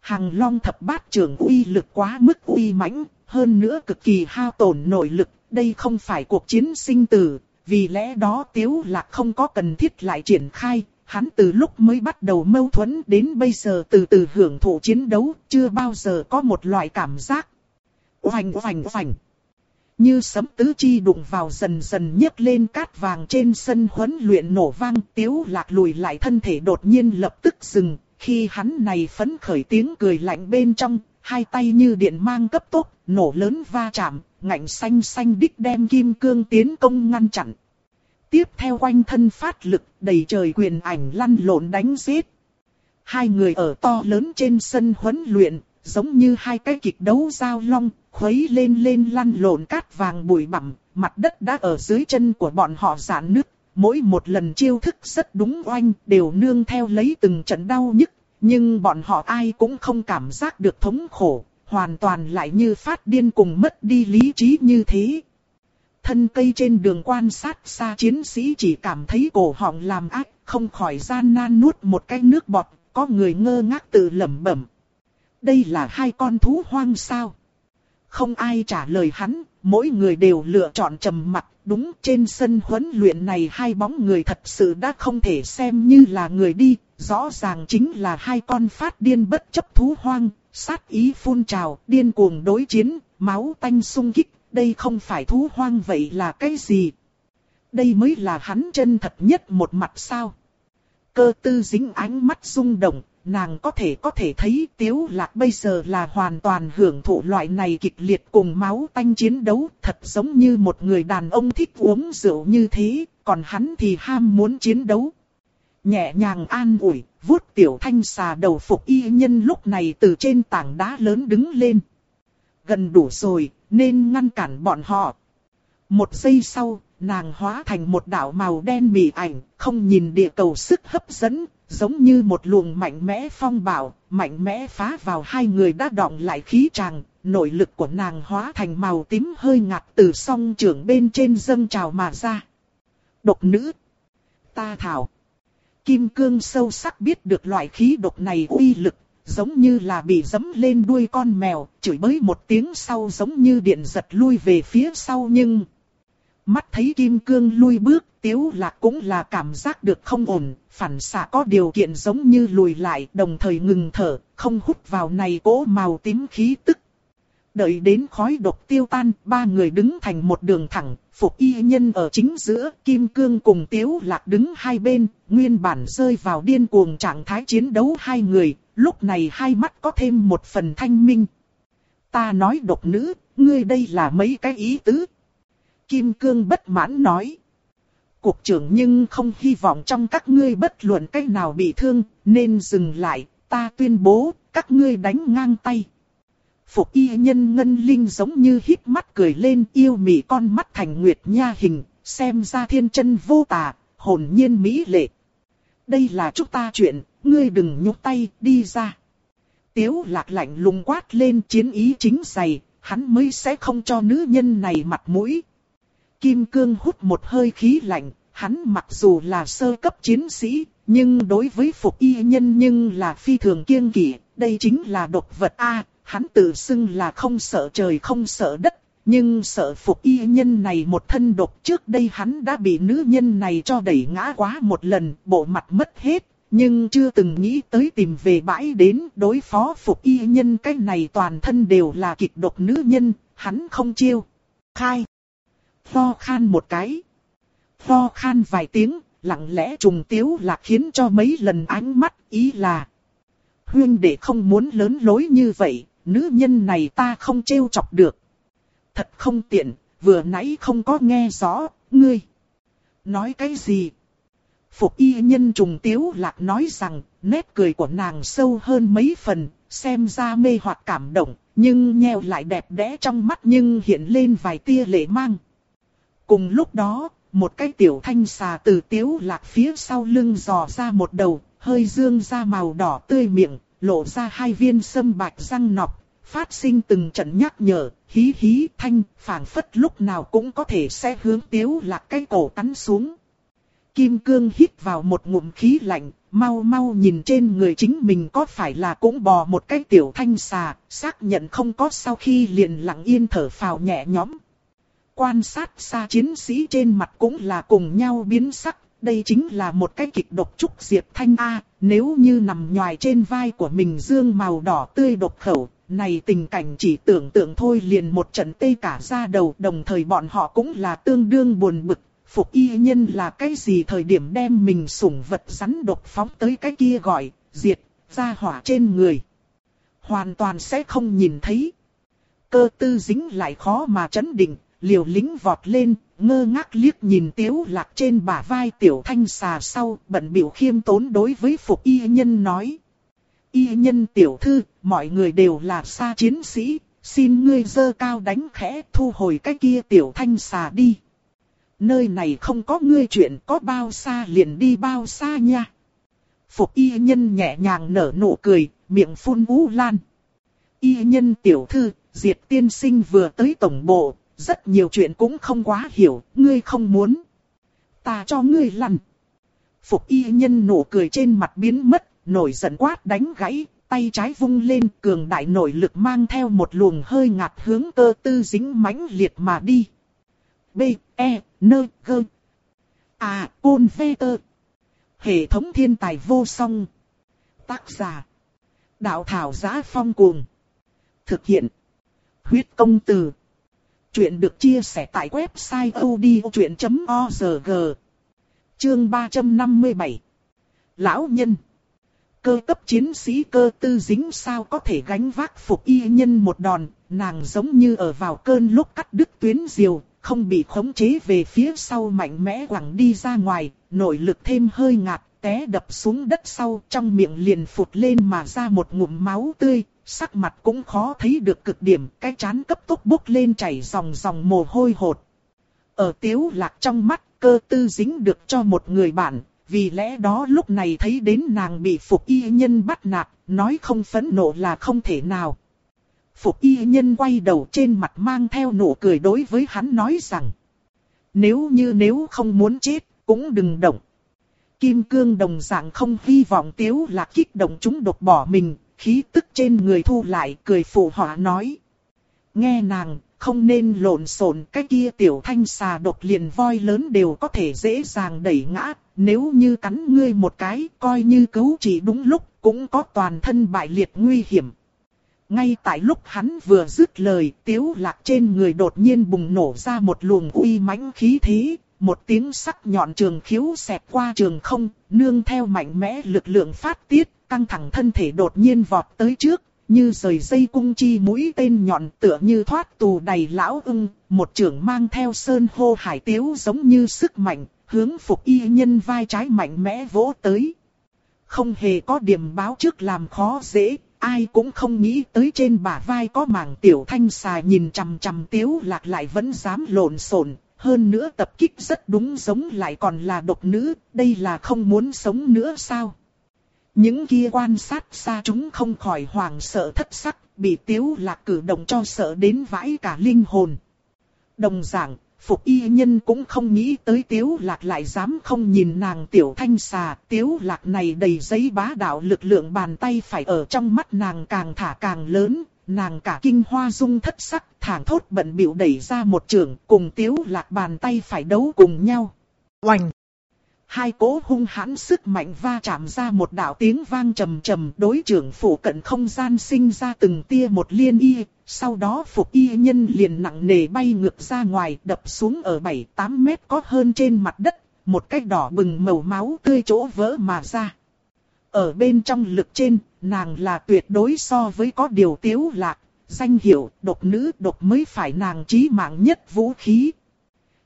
Hàng long thập bát trưởng uy lực quá mức uy mãnh, hơn nữa cực kỳ hao tổn nội lực, đây không phải cuộc chiến sinh tử, vì lẽ đó tiếu lạc không có cần thiết lại triển khai, hắn từ lúc mới bắt đầu mâu thuẫn đến bây giờ từ từ hưởng thụ chiến đấu, chưa bao giờ có một loại cảm giác. Oành oành oành. Như sấm tứ chi đụng vào dần dần nhấc lên cát vàng trên sân huấn luyện nổ vang tiếu lạc lùi lại thân thể đột nhiên lập tức dừng. Khi hắn này phấn khởi tiếng cười lạnh bên trong, hai tay như điện mang cấp tốc, nổ lớn va chạm, ngạnh xanh xanh đích đem kim cương tiến công ngăn chặn. Tiếp theo quanh thân phát lực, đầy trời quyền ảnh lăn lộn đánh giết. Hai người ở to lớn trên sân huấn luyện, giống như hai cái kịch đấu giao long, khuấy lên lên lăn lộn cát vàng bụi bặm, mặt đất đã ở dưới chân của bọn họ giãn nứt. Mỗi một lần chiêu thức rất đúng oanh, đều nương theo lấy từng trận đau nhức, nhưng bọn họ ai cũng không cảm giác được thống khổ, hoàn toàn lại như phát điên cùng mất đi lý trí như thế. Thân cây trên đường quan sát xa chiến sĩ chỉ cảm thấy cổ họng làm ác, không khỏi gian nan nuốt một cái nước bọt, có người ngơ ngác tự lẩm bẩm. Đây là hai con thú hoang sao? Không ai trả lời hắn, mỗi người đều lựa chọn trầm mặt. Đúng trên sân huấn luyện này hai bóng người thật sự đã không thể xem như là người đi, rõ ràng chính là hai con phát điên bất chấp thú hoang, sát ý phun trào, điên cuồng đối chiến, máu tanh sung kích, đây không phải thú hoang vậy là cái gì? Đây mới là hắn chân thật nhất một mặt sao? Cơ tư dính ánh mắt rung động, nàng có thể có thể thấy tiếu lạc bây giờ là hoàn toàn hưởng thụ loại này kịch liệt cùng máu tanh chiến đấu, thật giống như một người đàn ông thích uống rượu như thế, còn hắn thì ham muốn chiến đấu. Nhẹ nhàng an ủi, vuốt tiểu thanh xà đầu phục y nhân lúc này từ trên tảng đá lớn đứng lên. Gần đủ rồi, nên ngăn cản bọn họ. Một giây sau, nàng hóa thành một đạo màu đen mị ảnh, không nhìn địa cầu sức hấp dẫn, giống như một luồng mạnh mẽ phong bạo, mạnh mẽ phá vào hai người đã đọng lại khí tràng, nội lực của nàng hóa thành màu tím hơi ngạt từ song trưởng bên trên dâng trào mà ra. Độc nữ. Ta thảo. Kim cương sâu sắc biết được loại khí độc này uy lực, giống như là bị dấm lên đuôi con mèo, chửi bới một tiếng sau giống như điện giật lui về phía sau nhưng... Mắt thấy kim cương lui bước, tiếu lạc cũng là cảm giác được không ổn, phản xạ có điều kiện giống như lùi lại, đồng thời ngừng thở, không hút vào này cỗ màu tím khí tức. Đợi đến khói độc tiêu tan, ba người đứng thành một đường thẳng, phục y nhân ở chính giữa, kim cương cùng tiếu lạc đứng hai bên, nguyên bản rơi vào điên cuồng trạng thái chiến đấu hai người, lúc này hai mắt có thêm một phần thanh minh. Ta nói độc nữ, ngươi đây là mấy cái ý tứ. Kim cương bất mãn nói. Cục trưởng nhưng không hy vọng trong các ngươi bất luận cách nào bị thương, nên dừng lại, ta tuyên bố, các ngươi đánh ngang tay. Phục y nhân ngân linh giống như hít mắt cười lên yêu mị con mắt thành nguyệt nha hình, xem ra thiên chân vô tà, hồn nhiên mỹ lệ. Đây là chúng ta chuyện, ngươi đừng nhúc tay, đi ra. Tiếu lạc lạnh lùng quát lên chiến ý chính dày, hắn mới sẽ không cho nữ nhân này mặt mũi. Kim cương hút một hơi khí lạnh, hắn mặc dù là sơ cấp chiến sĩ, nhưng đối với phục y nhân nhưng là phi thường kiêng kỵ, đây chính là độc vật A, hắn tự xưng là không sợ trời không sợ đất, nhưng sợ phục y nhân này một thân độc trước đây hắn đã bị nữ nhân này cho đẩy ngã quá một lần, bộ mặt mất hết, nhưng chưa từng nghĩ tới tìm về bãi đến đối phó phục y nhân cái này toàn thân đều là kịch độc nữ nhân, hắn không chiêu. Khai. Tho khan một cái. Tho khan vài tiếng, lặng lẽ trùng tiếu là khiến cho mấy lần ánh mắt ý là. Huyên để không muốn lớn lối như vậy, nữ nhân này ta không trêu chọc được. Thật không tiện, vừa nãy không có nghe rõ, ngươi. Nói cái gì? Phục y nhân trùng tiếu lạc nói rằng, nét cười của nàng sâu hơn mấy phần, xem ra mê hoặc cảm động, nhưng nheo lại đẹp đẽ trong mắt nhưng hiện lên vài tia lệ mang. Cùng lúc đó, một cái tiểu thanh xà từ tiếu lạc phía sau lưng dò ra một đầu, hơi dương ra màu đỏ tươi miệng, lộ ra hai viên sâm bạch răng nọc, phát sinh từng trận nhắc nhở, hí hí thanh, phảng phất lúc nào cũng có thể sẽ hướng tiếu lạc cái cổ cắn xuống. Kim cương hít vào một ngụm khí lạnh, mau mau nhìn trên người chính mình có phải là cũng bò một cái tiểu thanh xà, xác nhận không có sau khi liền lặng yên thở phào nhẹ nhõm. Quan sát xa chiến sĩ trên mặt cũng là cùng nhau biến sắc, đây chính là một cái kịch độc trúc diệp thanh A, nếu như nằm nhòi trên vai của mình dương màu đỏ tươi độc khẩu, này tình cảnh chỉ tưởng tượng thôi liền một trận tê cả ra đầu, đồng thời bọn họ cũng là tương đương buồn bực, phục y nhân là cái gì thời điểm đem mình sủng vật rắn độc phóng tới cái kia gọi, diệt, ra hỏa trên người. Hoàn toàn sẽ không nhìn thấy. Cơ tư dính lại khó mà chấn định, liều lính vọt lên, ngơ ngác liếc nhìn tiếu lạc trên bả vai tiểu thanh xà sau, bận biểu khiêm tốn đối với phục y nhân nói. Y nhân tiểu thư, mọi người đều là xa chiến sĩ, xin ngươi dơ cao đánh khẽ thu hồi cái kia tiểu thanh xà đi. Nơi này không có ngươi chuyện có bao xa liền đi bao xa nha. Phục y nhân nhẹ nhàng nở nụ cười, miệng phun vũ lan. Y nhân tiểu thư, diệt tiên sinh vừa tới tổng bộ, rất nhiều chuyện cũng không quá hiểu, ngươi không muốn. Ta cho ngươi lăn. Phục y nhân nụ cười trên mặt biến mất, nổi giận quát đánh gãy, tay trái vung lên cường đại nội lực mang theo một luồng hơi ngạt hướng cơ tư dính mãnh liệt mà đi. B, E, N, G. À, Côn Vê Tơ. Hệ thống thiên tài vô song. Tác giả. Đạo thảo giá phong cuồng. Thực hiện. Huyết công từ. Chuyện được chia sẻ tại website odchuyện.org. Chương 357 lão nhân. Cơ cấp chiến sĩ cơ tư dính sao có thể gánh vác phục y nhân một đòn, nàng giống như ở vào cơn lúc cắt đứt tuyến diều, không bị khống chế về phía sau mạnh mẽ quẳng đi ra ngoài, nội lực thêm hơi ngạt, té đập xuống đất sau trong miệng liền phụt lên mà ra một ngụm máu tươi, sắc mặt cũng khó thấy được cực điểm, cái chán cấp tốc bốc lên chảy dòng dòng mồ hôi hột. Ở tiếu lạc trong mắt, cơ tư dính được cho một người bạn, vì lẽ đó lúc này thấy đến nàng bị phục y nhân bắt nạt, nói không phẫn nộ là không thể nào. Phục y nhân quay đầu trên mặt mang theo nụ cười đối với hắn nói rằng. Nếu như nếu không muốn chết, cũng đừng động. Kim cương đồng dạng không hy vọng tiếu lạc kích động chúng đột bỏ mình, khí tức trên người thu lại cười phụ họa nói. Nghe nàng, không nên lộn xộn cái kia tiểu thanh xà độc liền voi lớn đều có thể dễ dàng đẩy ngã, nếu như cắn ngươi một cái coi như cứu chỉ đúng lúc cũng có toàn thân bại liệt nguy hiểm. Ngay tại lúc hắn vừa dứt lời, tiếu lạc trên người đột nhiên bùng nổ ra một luồng uy mãnh khí thế, một tiếng sắc nhọn trường khiếu xẹt qua trường không, nương theo mạnh mẽ lực lượng phát tiết, căng thẳng thân thể đột nhiên vọt tới trước, như rời dây cung chi mũi tên nhọn tựa như thoát tù đầy lão ưng, một trưởng mang theo sơn hô hải tiếu giống như sức mạnh, hướng phục y nhân vai trái mạnh mẽ vỗ tới. Không hề có điểm báo trước làm khó dễ, ai cũng không nghĩ tới trên bả vai có mảng tiểu thanh xà nhìn chằm chằm tiếu lạc lại vẫn dám lộn xộn. Hơn nữa tập kích rất đúng giống lại còn là độc nữ, đây là không muốn sống nữa sao? Những kia quan sát xa chúng không khỏi hoảng sợ thất sắc, bị tiếu lạc cử động cho sợ đến vãi cả linh hồn. Đồng dạng, Phục y nhân cũng không nghĩ tới tiếu lạc lại dám không nhìn nàng tiểu thanh xà. Tiếu lạc này đầy giấy bá đạo lực lượng bàn tay phải ở trong mắt nàng càng thả càng lớn. Nàng cả kinh hoa dung thất sắc thẳng thốt bận biểu đẩy ra một trường cùng tiếu lạc bàn tay phải đấu cùng nhau. Oành! Hai cố hung hãn sức mạnh va chạm ra một đạo tiếng vang trầm trầm đối trưởng phủ cận không gian sinh ra từng tia một liên y, sau đó phục y nhân liền nặng nề bay ngược ra ngoài đập xuống ở 7-8 mét có hơn trên mặt đất, một cái đỏ bừng màu máu tươi chỗ vỡ mà ra. Ở bên trong lực trên, nàng là tuyệt đối so với có điều tiếu lạc, danh hiệu độc nữ độc mới phải nàng trí mạng nhất vũ khí.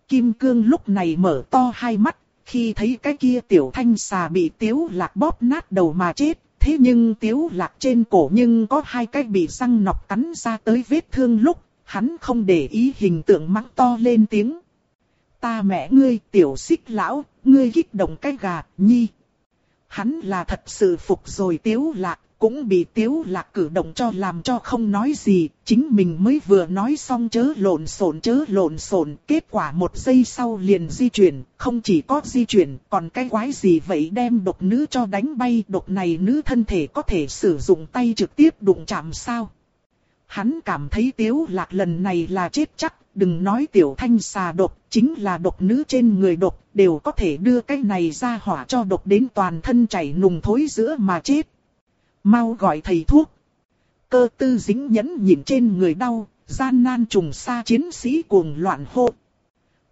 Kim cương lúc này mở to hai mắt, khi thấy cái kia tiểu thanh xà bị tiếu lạc bóp nát đầu mà chết, thế nhưng tiếu lạc trên cổ nhưng có hai cái bị răng nọc cắn ra tới vết thương lúc, hắn không để ý hình tượng mắng to lên tiếng. Ta mẹ ngươi tiểu xích lão, ngươi kích động cái gà, nhi. Hắn là thật sự phục rồi tiếu lạc, cũng bị tiếu lạc cử động cho làm cho không nói gì, chính mình mới vừa nói xong chớ lộn xộn chớ lộn xộn, kết quả một giây sau liền di chuyển, không chỉ có di chuyển, còn cái quái gì vậy đem độc nữ cho đánh bay, độc này nữ thân thể có thể sử dụng tay trực tiếp đụng chạm sao. Hắn cảm thấy tiếu lạc lần này là chết chắc, đừng nói tiểu thanh xà độc, chính là độc nữ trên người độc, đều có thể đưa cái này ra hỏa cho độc đến toàn thân chảy nùng thối giữa mà chết mau gọi thầy thuốc. Cơ tư dính nhẫn nhìn trên người đau, gian nan trùng xa chiến sĩ cuồng loạn hô.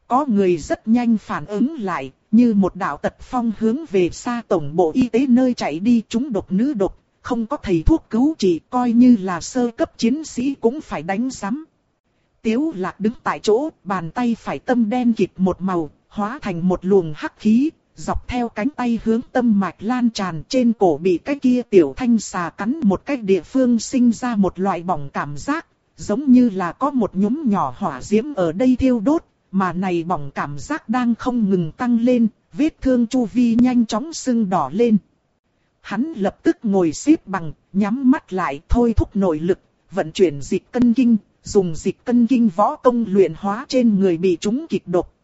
Có người rất nhanh phản ứng lại, như một đạo tật phong hướng về xa tổng bộ y tế nơi chạy đi chúng độc nữ độc, không có thầy thuốc cứu trị coi như là sơ cấp chiến sĩ cũng phải đánh giám. Tiếu lạc đứng tại chỗ, bàn tay phải tâm đen kịt một màu, hóa thành một luồng hắc khí, dọc theo cánh tay hướng tâm mạch lan tràn trên cổ bị cái kia tiểu thanh xà cắn một cách địa phương sinh ra một loại bỏng cảm giác, giống như là có một nhúm nhỏ hỏa diễm ở đây thiêu đốt, mà này bỏng cảm giác đang không ngừng tăng lên, vết thương chu vi nhanh chóng sưng đỏ lên. Hắn lập tức ngồi xếp bằng, nhắm mắt lại thôi thúc nội lực, vận chuyển dịch cân kinh, dùng dịch cân kinh võ công luyện hóa trên người bị trúng kịch độc.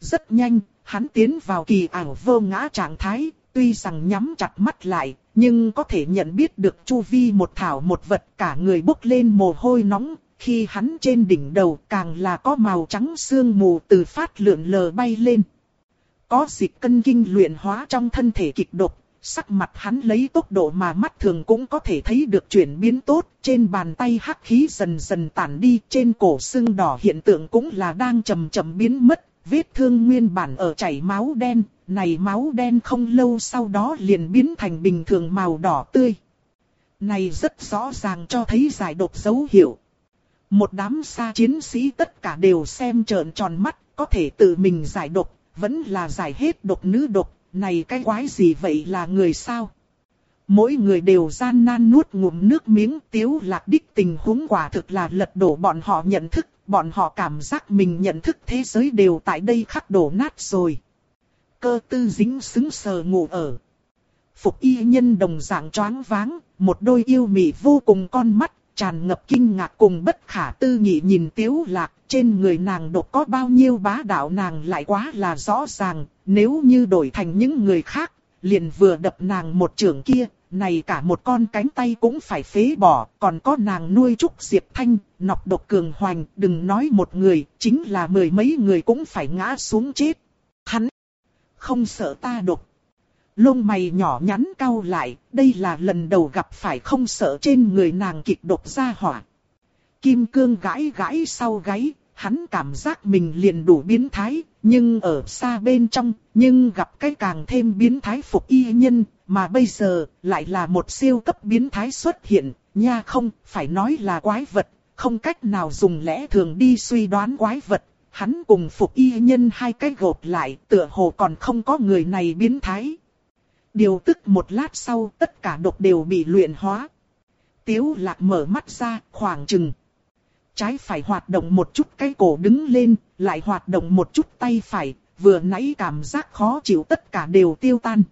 Rất nhanh, hắn tiến vào kỳ ảo vô ngã trạng thái, tuy rằng nhắm chặt mắt lại, nhưng có thể nhận biết được chu vi một thảo một vật cả người bốc lên mồ hôi nóng, khi hắn trên đỉnh đầu càng là có màu trắng sương mù từ phát lượn lờ bay lên. Có dịch cân kinh luyện hóa trong thân thể kịch độc, sắc mặt hắn lấy tốc độ mà mắt thường cũng có thể thấy được chuyển biến tốt, trên bàn tay hắc khí dần dần tản đi, trên cổ xương đỏ hiện tượng cũng là đang chậm chậm biến mất, vết thương nguyên bản ở chảy máu đen, này máu đen không lâu sau đó liền biến thành bình thường màu đỏ tươi. Này rất rõ ràng cho thấy giải độc dấu hiệu. Một đám xa chiến sĩ tất cả đều xem trợn tròn mắt, có thể tự mình giải độc, vẫn là giải hết độc nữ độc, này cái quái gì vậy là người sao? Mỗi người đều gian nan nuốt ngụm nước miếng tiếu lạc đích tình huống quả thực là lật đổ bọn họ nhận thức, bọn họ cảm giác mình nhận thức thế giới đều tại đây khắc đổ nát rồi. Cơ tư dính xứng sờ ngủ ở. Phục y nhân đồng dạng choáng váng, một đôi yêu mị vô cùng con mắt, tràn ngập kinh ngạc cùng bất khả tư nghị nhìn tiếu lạc, trên người nàng độc có bao nhiêu bá đạo nàng lại quá là rõ ràng, nếu như đổi thành những người khác, liền vừa đập nàng một trường kia, này cả một con cánh tay cũng phải phế bỏ, còn có nàng nuôi trúc diệp thanh, nọc độc cường hoành, đừng nói một người, chính là mười mấy người cũng phải ngã xuống chết. Hắn, không sợ ta độc. Lông mày nhỏ nhắn cau lại, đây là lần đầu gặp phải không sợ trên người nàng kịch độc ra hỏa. Kim cương gãi gãi sau gáy, hắn cảm giác mình liền đủ biến thái, nhưng ở xa bên trong, nhưng gặp cái càng thêm biến thái phục y nhân, mà bây giờ lại là một siêu cấp biến thái xuất hiện, nha không, phải nói là quái vật, không cách nào dùng lẽ thường đi suy đoán quái vật. Hắn cùng phục y nhân hai cái gộp lại, tựa hồ còn không có người này biến thái. Điều tức một lát sau, tất cả độc đều bị luyện hóa. Tiếu lạc mở mắt ra, khoảng chừng trái phải hoạt động một chút cái cổ đứng lên, lại hoạt động một chút tay phải, vừa nãy cảm giác khó chịu tất cả đều tiêu tan.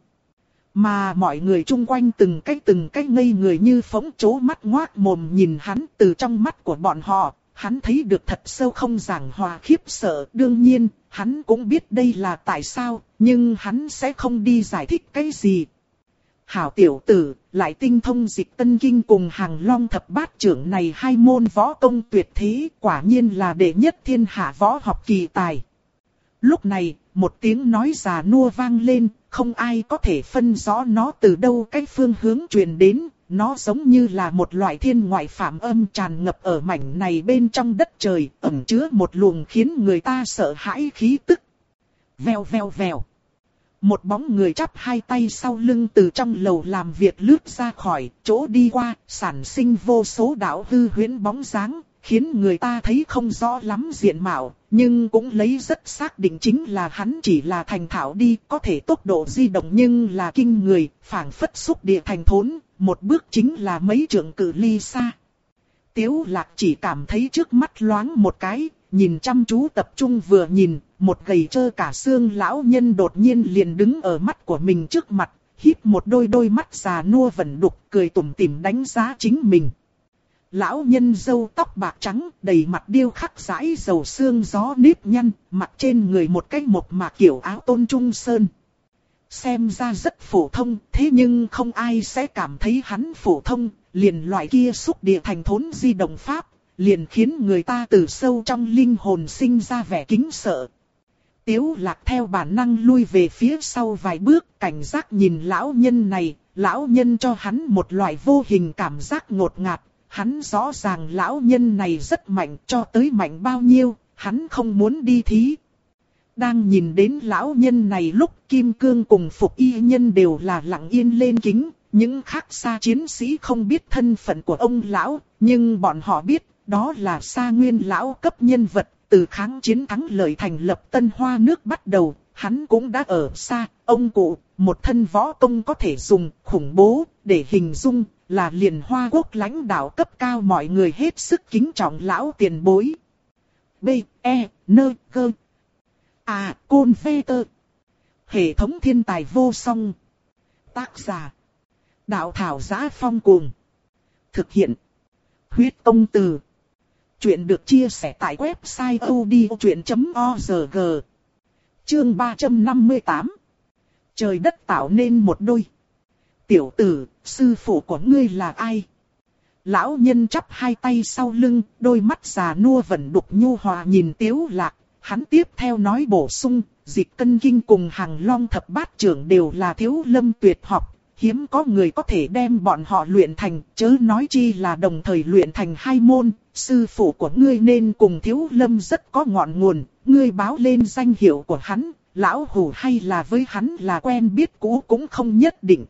Mà mọi người chung quanh từng cái từng cái ngây người như phóng chố mắt ngoác mồm nhìn hắn từ trong mắt của bọn họ, hắn thấy được thật sâu không giảng hòa khiếp sợ. Đương nhiên, hắn cũng biết đây là tại sao, nhưng hắn sẽ không đi giải thích cái gì, Hảo tiểu tử, lại tinh thông dịch tân kinh cùng hàng long thập bát trưởng này hai môn võ công tuyệt thế, quả nhiên là đệ nhất thiên hạ võ học kỳ tài. Lúc này, một tiếng nói già nua vang lên, không ai có thể phân rõ nó từ đâu cái phương hướng truyền đến, nó giống như là một loại thiên ngoại phạm âm tràn ngập ở mảnh này bên trong đất trời, ẩn chứa một luồng khiến người ta sợ hãi khí tức. Vèo vèo vèo. Một bóng người chắp hai tay sau lưng từ trong lầu làm việc lướt ra khỏi chỗ đi qua, sản sinh vô số đạo hư huyễn bóng dáng, khiến người ta thấy không rõ lắm diện mạo, nhưng cũng lấy rất xác định chính là hắn chỉ là thành thảo đi, có thể tốc độ di động nhưng là kinh người, phảng phất xúc địa thành thốn, một bước chính là mấy trượng cự ly xa. Tiếu lạc chỉ cảm thấy trước mắt loáng một cái, nhìn chăm chú tập trung vừa nhìn, một gầy trơ cả xương lão nhân đột nhiên liền đứng ở mắt của mình trước mặt, híp một đôi đôi mắt già nua vẩn đục, cười tủm tỉm đánh giá chính mình. Lão nhân râu tóc bạc trắng, đầy mặt điêu khắc rãi dầu xương gió nếp nhăn, mặt trên người một cái mộc mạc kiểu áo tôn trung sơn. Xem ra rất phổ thông, thế nhưng không ai sẽ cảm thấy hắn phổ thông, liền loại kia xúc địa thành thốn di động pháp, liền khiến người ta từ sâu trong linh hồn sinh ra vẻ kính sợ. Tiếu lạc theo bản năng lui về phía sau vài bước, cảnh giác nhìn lão nhân này, lão nhân cho hắn một loại vô hình cảm giác ngột ngạt, hắn rõ ràng lão nhân này rất mạnh, cho tới mạnh bao nhiêu, hắn không muốn đi thí. Đang nhìn đến lão nhân này lúc Kim Cương cùng Phục Y Nhân đều là lặng yên lên kính, những khác xa chiến sĩ không biết thân phận của ông lão, nhưng bọn họ biết đó là xa nguyên lão cấp nhân vật, từ kháng chiến thắng lợi thành lập tân hoa nước bắt đầu, hắn cũng đã ở xa, ông cụ, một thân võ công có thể dùng khủng bố, để hình dung, là liền hoa quốc lãnh đạo cấp cao mọi người hết sức kính trọng lão tiền bối. B, E, N, G. À, Côn Vê Tơ. Hệ thống thiên tài vô song. Tác giả. Đạo thảo giá phong cuồng. Thực hiện. Huyết công từ. Chuyện được chia sẻ tại website odchuyện.org Chương 358 Trời đất tạo nên một đôi. Tiểu tử, sư phụ của ngươi là ai? Lão nhân chắp hai tay sau lưng, đôi mắt già nua vẫn đục nhu hòa nhìn tiếu lạc. Hắn tiếp theo nói bổ sung, dịch cân kinh cùng hàng long thập bát trưởng đều là thiếu lâm tuyệt học, hiếm có người có thể đem bọn họ luyện thành, chớ nói chi là đồng thời luyện thành hai môn, sư phụ của ngươi nên cùng thiếu lâm rất có ngọn nguồn, ngươi báo lên danh hiệu của hắn, lão hủ hay là với hắn là quen biết cũ cũng không nhất định.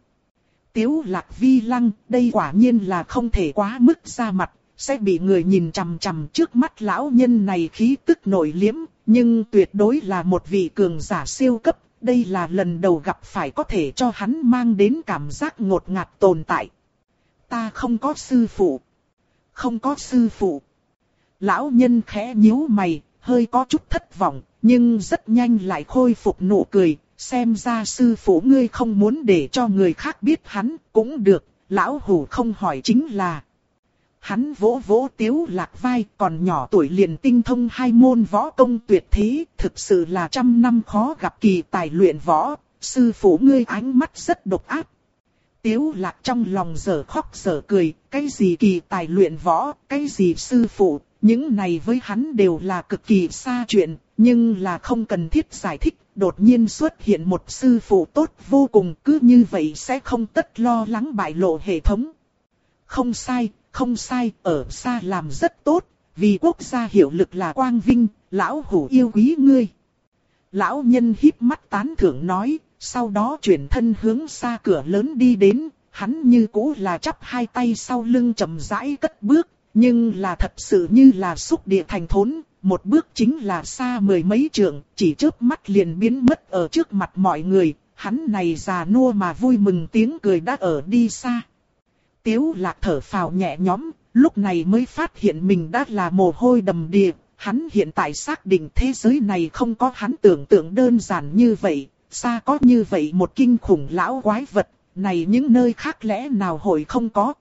Tiếu lạc vi lăng, đây quả nhiên là không thể quá mức ra mặt, sẽ bị người nhìn chằm chằm trước mắt lão nhân này khí tức nổi liếm, nhưng tuyệt đối là một vị cường giả siêu cấp, đây là lần đầu gặp phải có thể cho hắn mang đến cảm giác ngột ngạt tồn tại. Ta không có sư phụ. Không có sư phụ. Lão nhân khẽ nhíu mày, hơi có chút thất vọng, nhưng rất nhanh lại khôi phục nụ cười, xem ra sư phụ ngươi không muốn để cho người khác biết hắn, cũng được, lão hủ không hỏi chính là. Hắn vỗ vỗ tiếu lạc vai, còn nhỏ tuổi liền tinh thông hai môn võ công tuyệt thế, thực sự là trăm năm khó gặp kỳ tài luyện võ, sư phụ ngươi ánh mắt rất độc ác. Tiếu lạc trong lòng giờ khóc giờ cười, cái gì kỳ tài luyện võ, cái gì sư phụ, những này với hắn đều là cực kỳ xa chuyện, nhưng là không cần thiết giải thích, đột nhiên xuất hiện một sư phụ tốt vô cùng cứ như vậy sẽ không tất lo lắng bại lộ hệ thống. Không sai, không sai, ở xa làm rất tốt, vì quốc gia hiệu lực là quang vinh, lão hủ yêu quý ngươi. Lão nhân híp mắt tán thưởng nói, sau đó chuyển thân hướng xa cửa lớn đi đến, hắn như cũ là chắp hai tay sau lưng chậm rãi cất bước, nhưng là thật sự như là xúc địa thành thốn, một bước chính là xa mười mấy trượng, chỉ chớp mắt liền biến mất ở trước mặt mọi người, hắn này già nua mà vui mừng tiếng cười đã ở đi xa. Tiếu lạc thở phào nhẹ nhõm, lúc này mới phát hiện mình đã là mồ hôi đầm đìa, hắn hiện tại xác định thế giới này không có hắn tưởng tượng đơn giản như vậy, xa có như vậy một kinh khủng lão quái vật, này những nơi khác lẽ nào hội không có.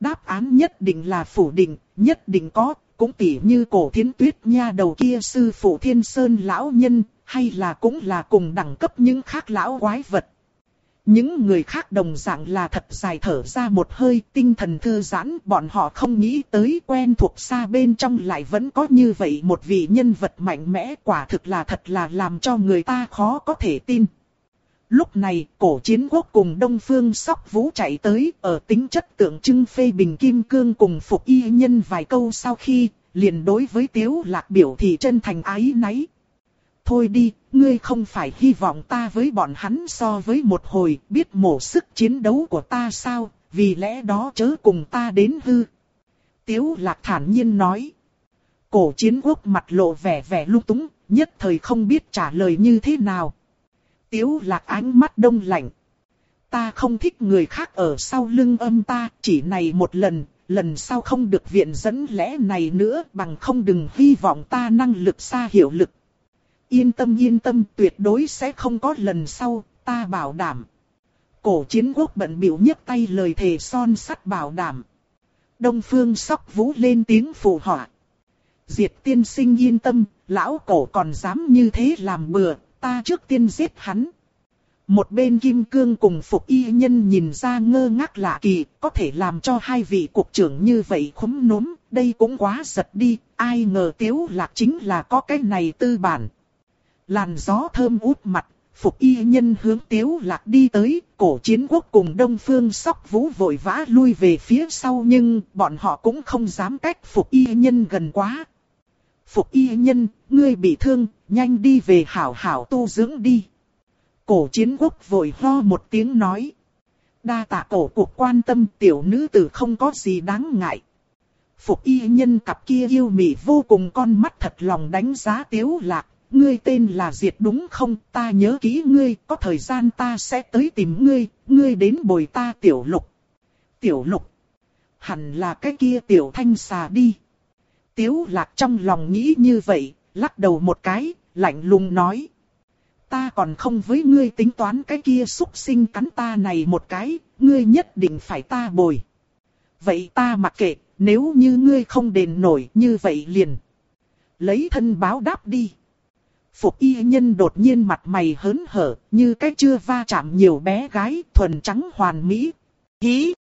Đáp án nhất định là phủ định, nhất định có, cũng tỉ như cổ thiến tuyết nha đầu kia sư phụ thiên sơn lão nhân, hay là cũng là cùng đẳng cấp những khác lão quái vật. Những người khác đồng dạng là thật dài thở ra một hơi tinh thần thư giãn, bọn họ không nghĩ tới quen thuộc xa bên trong lại vẫn có như vậy một vị nhân vật mạnh mẽ quả thực là thật là làm cho người ta khó có thể tin. Lúc này, cổ chiến quốc cùng Đông Phương Sóc Vũ chạy tới, ở tính chất tượng trưng phê bình kim cương cùng phục y nhân vài câu sau khi, liền đối với Tiếu Lạc biểu thị chân thành ái náy. Thôi đi, ngươi không phải hy vọng ta với bọn hắn so với một hồi, biết mổ sức chiến đấu của ta sao, vì lẽ đó chớ cùng ta đến hư. Tiếu Lạc thản nhiên nói. Cổ chiến quốc mặt lộ vẻ vẻ lung túng, nhất thời không biết trả lời như thế nào. Tiếu lạc ánh mắt đông lạnh. Ta không thích người khác ở sau lưng âm ta, chỉ này một lần, lần sau không được viện dẫn lẽ này nữa bằng không đừng hy vọng ta năng lực xa hiệu lực. Yên tâm yên tâm tuyệt đối sẽ không có lần sau, ta bảo đảm. Cổ chiến quốc bận biểu nhấc tay lời thề son sắt bảo đảm. Đông phương sóc vũ lên tiếng phụ họa. Diệt tiên sinh yên tâm, lão cổ còn dám như thế làm bừa, ta trước tiên giết hắn. Một bên kim cương cùng phục y nhân nhìn ra ngơ ngác lạ kỳ, có thể làm cho hai vị cục trưởng như vậy khúm núm, đây cũng quá giật đi, ai ngờ tiếu lạc chính là có cái này tư bản. Làn gió thơm út mặt, phục y nhân hướng tiếu lạc đi tới, cổ chiến quốc cùng đông phương sóc vũ vội vã lui về phía sau nhưng bọn họ cũng không dám cách phục y nhân gần quá, Phục y nhân, ngươi bị thương, nhanh đi về hảo hảo tu dưỡng đi. Cổ chiến quốc vội ho một tiếng nói. Đa tạ cổ cuộc quan tâm tiểu nữ tử không có gì đáng ngại. Phục y nhân cặp kia yêu mị vô cùng con mắt thật lòng đánh giá tiếu lạc. Ngươi tên là Diệt đúng không? Ta nhớ kỹ ngươi, có thời gian ta sẽ tới tìm ngươi, ngươi đến bồi ta tiểu lục. Tiểu lục. Hẳn là cái kia tiểu thanh xà đi. Tiếu lạc trong lòng nghĩ như vậy, lắc đầu một cái, lạnh lùng nói. Ta còn không với ngươi tính toán cái kia xúc sinh cắn ta này một cái, ngươi nhất định phải ta bồi. Vậy ta mặc kệ, nếu như ngươi không đền nổi như vậy liền. Lấy thân báo đáp đi. Phục y nhân đột nhiên mặt mày hớn hở, như cái chưa va chạm nhiều bé gái, thuần trắng hoàn mỹ. Hí!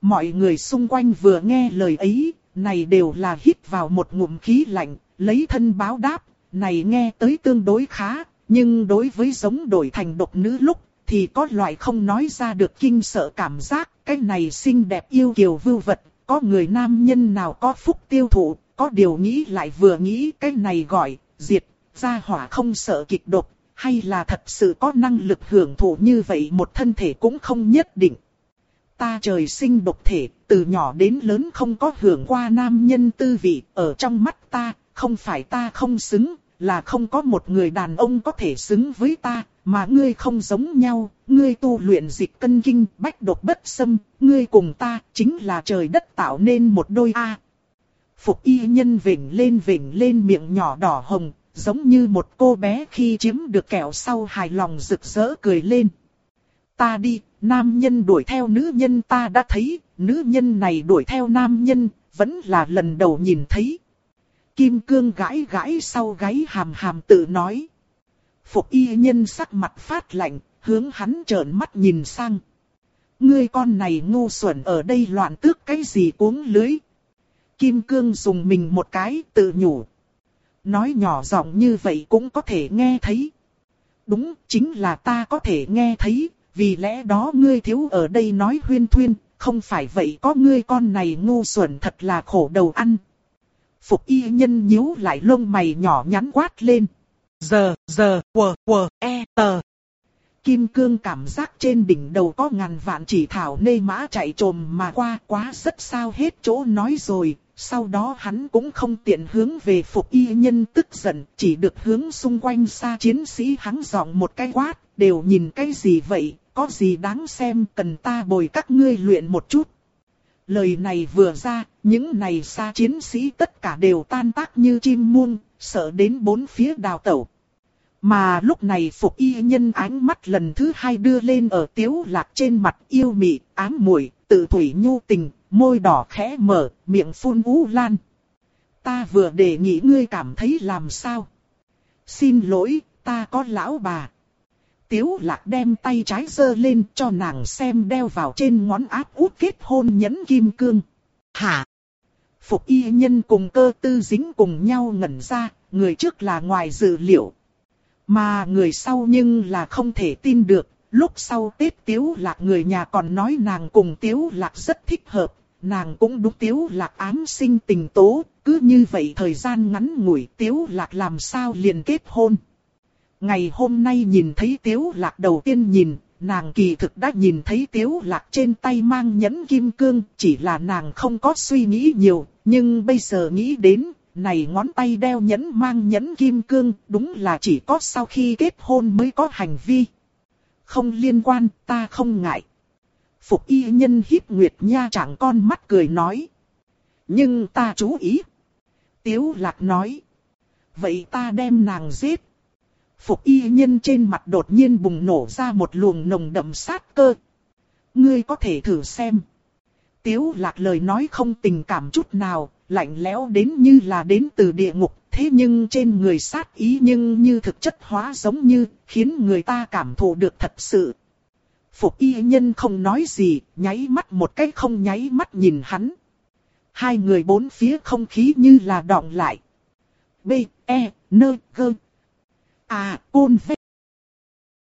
Mọi người xung quanh vừa nghe lời ấy, này đều là hít vào một ngụm khí lạnh, lấy thân báo đáp, này nghe tới tương đối khá, nhưng đối với giống đổi thành độc nữ lúc, thì có loại không nói ra được kinh sợ cảm giác, cái này xinh đẹp yêu kiều vưu vật, có người nam nhân nào có phúc tiêu thụ, có điều nghĩ lại vừa nghĩ cái này gọi, diệt, gia hỏa không sợ kịch độc, hay là thật sự có năng lực hưởng thụ như vậy một thân thể cũng không nhất định. Ta trời sinh độc thể, từ nhỏ đến lớn không có hưởng qua nam nhân tư vị, ở trong mắt ta, không phải ta không xứng, là không có một người đàn ông có thể xứng với ta, mà ngươi không giống nhau, ngươi tu luyện dịch cân kinh, bách độc bất xâm, ngươi cùng ta, chính là trời đất tạo nên một đôi A. Phục y nhân vỉnh lên vỉnh lên miệng nhỏ đỏ hồng, giống như một cô bé khi chiếm được kẹo sau hài lòng rực rỡ cười lên. Ta đi, nam nhân đuổi theo nữ nhân ta đã thấy, nữ nhân này đuổi theo nam nhân, vẫn là lần đầu nhìn thấy. Kim cương gãi gãi sau gáy hàm hàm tự nói. Phục y nhân sắc mặt phát lạnh, hướng hắn trợn mắt nhìn sang. Ngươi con này ngu xuẩn ở đây loạn tước cái gì cuống lưới. Kim cương dùng mình một cái tự nhủ. Nói nhỏ giọng như vậy cũng có thể nghe thấy. Đúng, chính là ta có thể nghe thấy, vì lẽ đó ngươi thiếu ở đây nói huyên thuyên, không phải vậy có ngươi con này ngu xuẩn thật là khổ đầu ăn. Phục y nhân nhíu lại lông mày nhỏ nhắn quát lên. Giờ, giờ, quờ, quờ, e, tờ. Kim cương cảm giác trên đỉnh đầu có ngàn vạn chỉ thảo nê mã chạy trồm mà qua quá rất sao hết chỗ nói rồi. Sau đó hắn cũng không tiện hướng về phục y nhân tức giận, chỉ được hướng xung quanh xa chiến sĩ hắn giọng một cái quát, đều nhìn cái gì vậy, có gì đáng xem cần ta bồi các ngươi luyện một chút. Lời này vừa ra, những này xa chiến sĩ tất cả đều tan tác như chim muôn sợ đến bốn phía đào tẩu. Mà lúc này phục y nhân ánh mắt lần thứ hai đưa lên ở tiếu lạc trên mặt yêu mị, ám muội tự thủy nhu tình, môi đỏ khẽ mở, miệng phun ú lan. Ta vừa đề nghị ngươi cảm thấy làm sao? Xin lỗi, ta có lão bà. Tiếu lạc đem tay trái giơ lên cho nàng xem đeo vào trên ngón áp út kết hôn nhẫn kim cương. Hả? Phục y nhân cùng cơ tư dính cùng nhau ngẩn ra, người trước là ngoài dự liệu. Mà người sau nhưng là không thể tin được, lúc sau Tết Tiếu Lạc người nhà còn nói nàng cùng Tiếu Lạc rất thích hợp, nàng cũng đúng Tiếu Lạc ám sinh tình tố, cứ như vậy thời gian ngắn ngủi Tiếu Lạc làm sao liền kết hôn. Ngày hôm nay nhìn thấy Tiếu Lạc đầu tiên nhìn, nàng kỳ thực đã nhìn thấy Tiếu Lạc trên tay mang nhẫn kim cương, chỉ là nàng không có suy nghĩ nhiều, nhưng bây giờ nghĩ đến, này ngón tay đeo nhẫn mang nhẫn kim cương, đúng là chỉ có sau khi kết hôn mới có hành vi. Không liên quan, ta không ngại. Phục y nhân hiếp nguyệt nha chẳng con mắt cười nói. Nhưng ta chú ý. Tiếu lạc nói. Vậy ta đem nàng giết. Phục y nhân trên mặt đột nhiên bùng nổ ra một luồng nồng đậm sát cơ. Ngươi có thể thử xem. Tiếu lạc lời nói không tình cảm chút nào, lạnh lẽo đến như là đến từ địa ngục, thế nhưng trên người sát ý nhưng như thực chất hóa giống như, khiến người ta cảm thụ được thật sự. Phục y nhân không nói gì, nháy mắt một cái không nháy mắt nhìn hắn. Hai người bốn phía không khí như là đọng lại. B, E, N, G. À, côn V,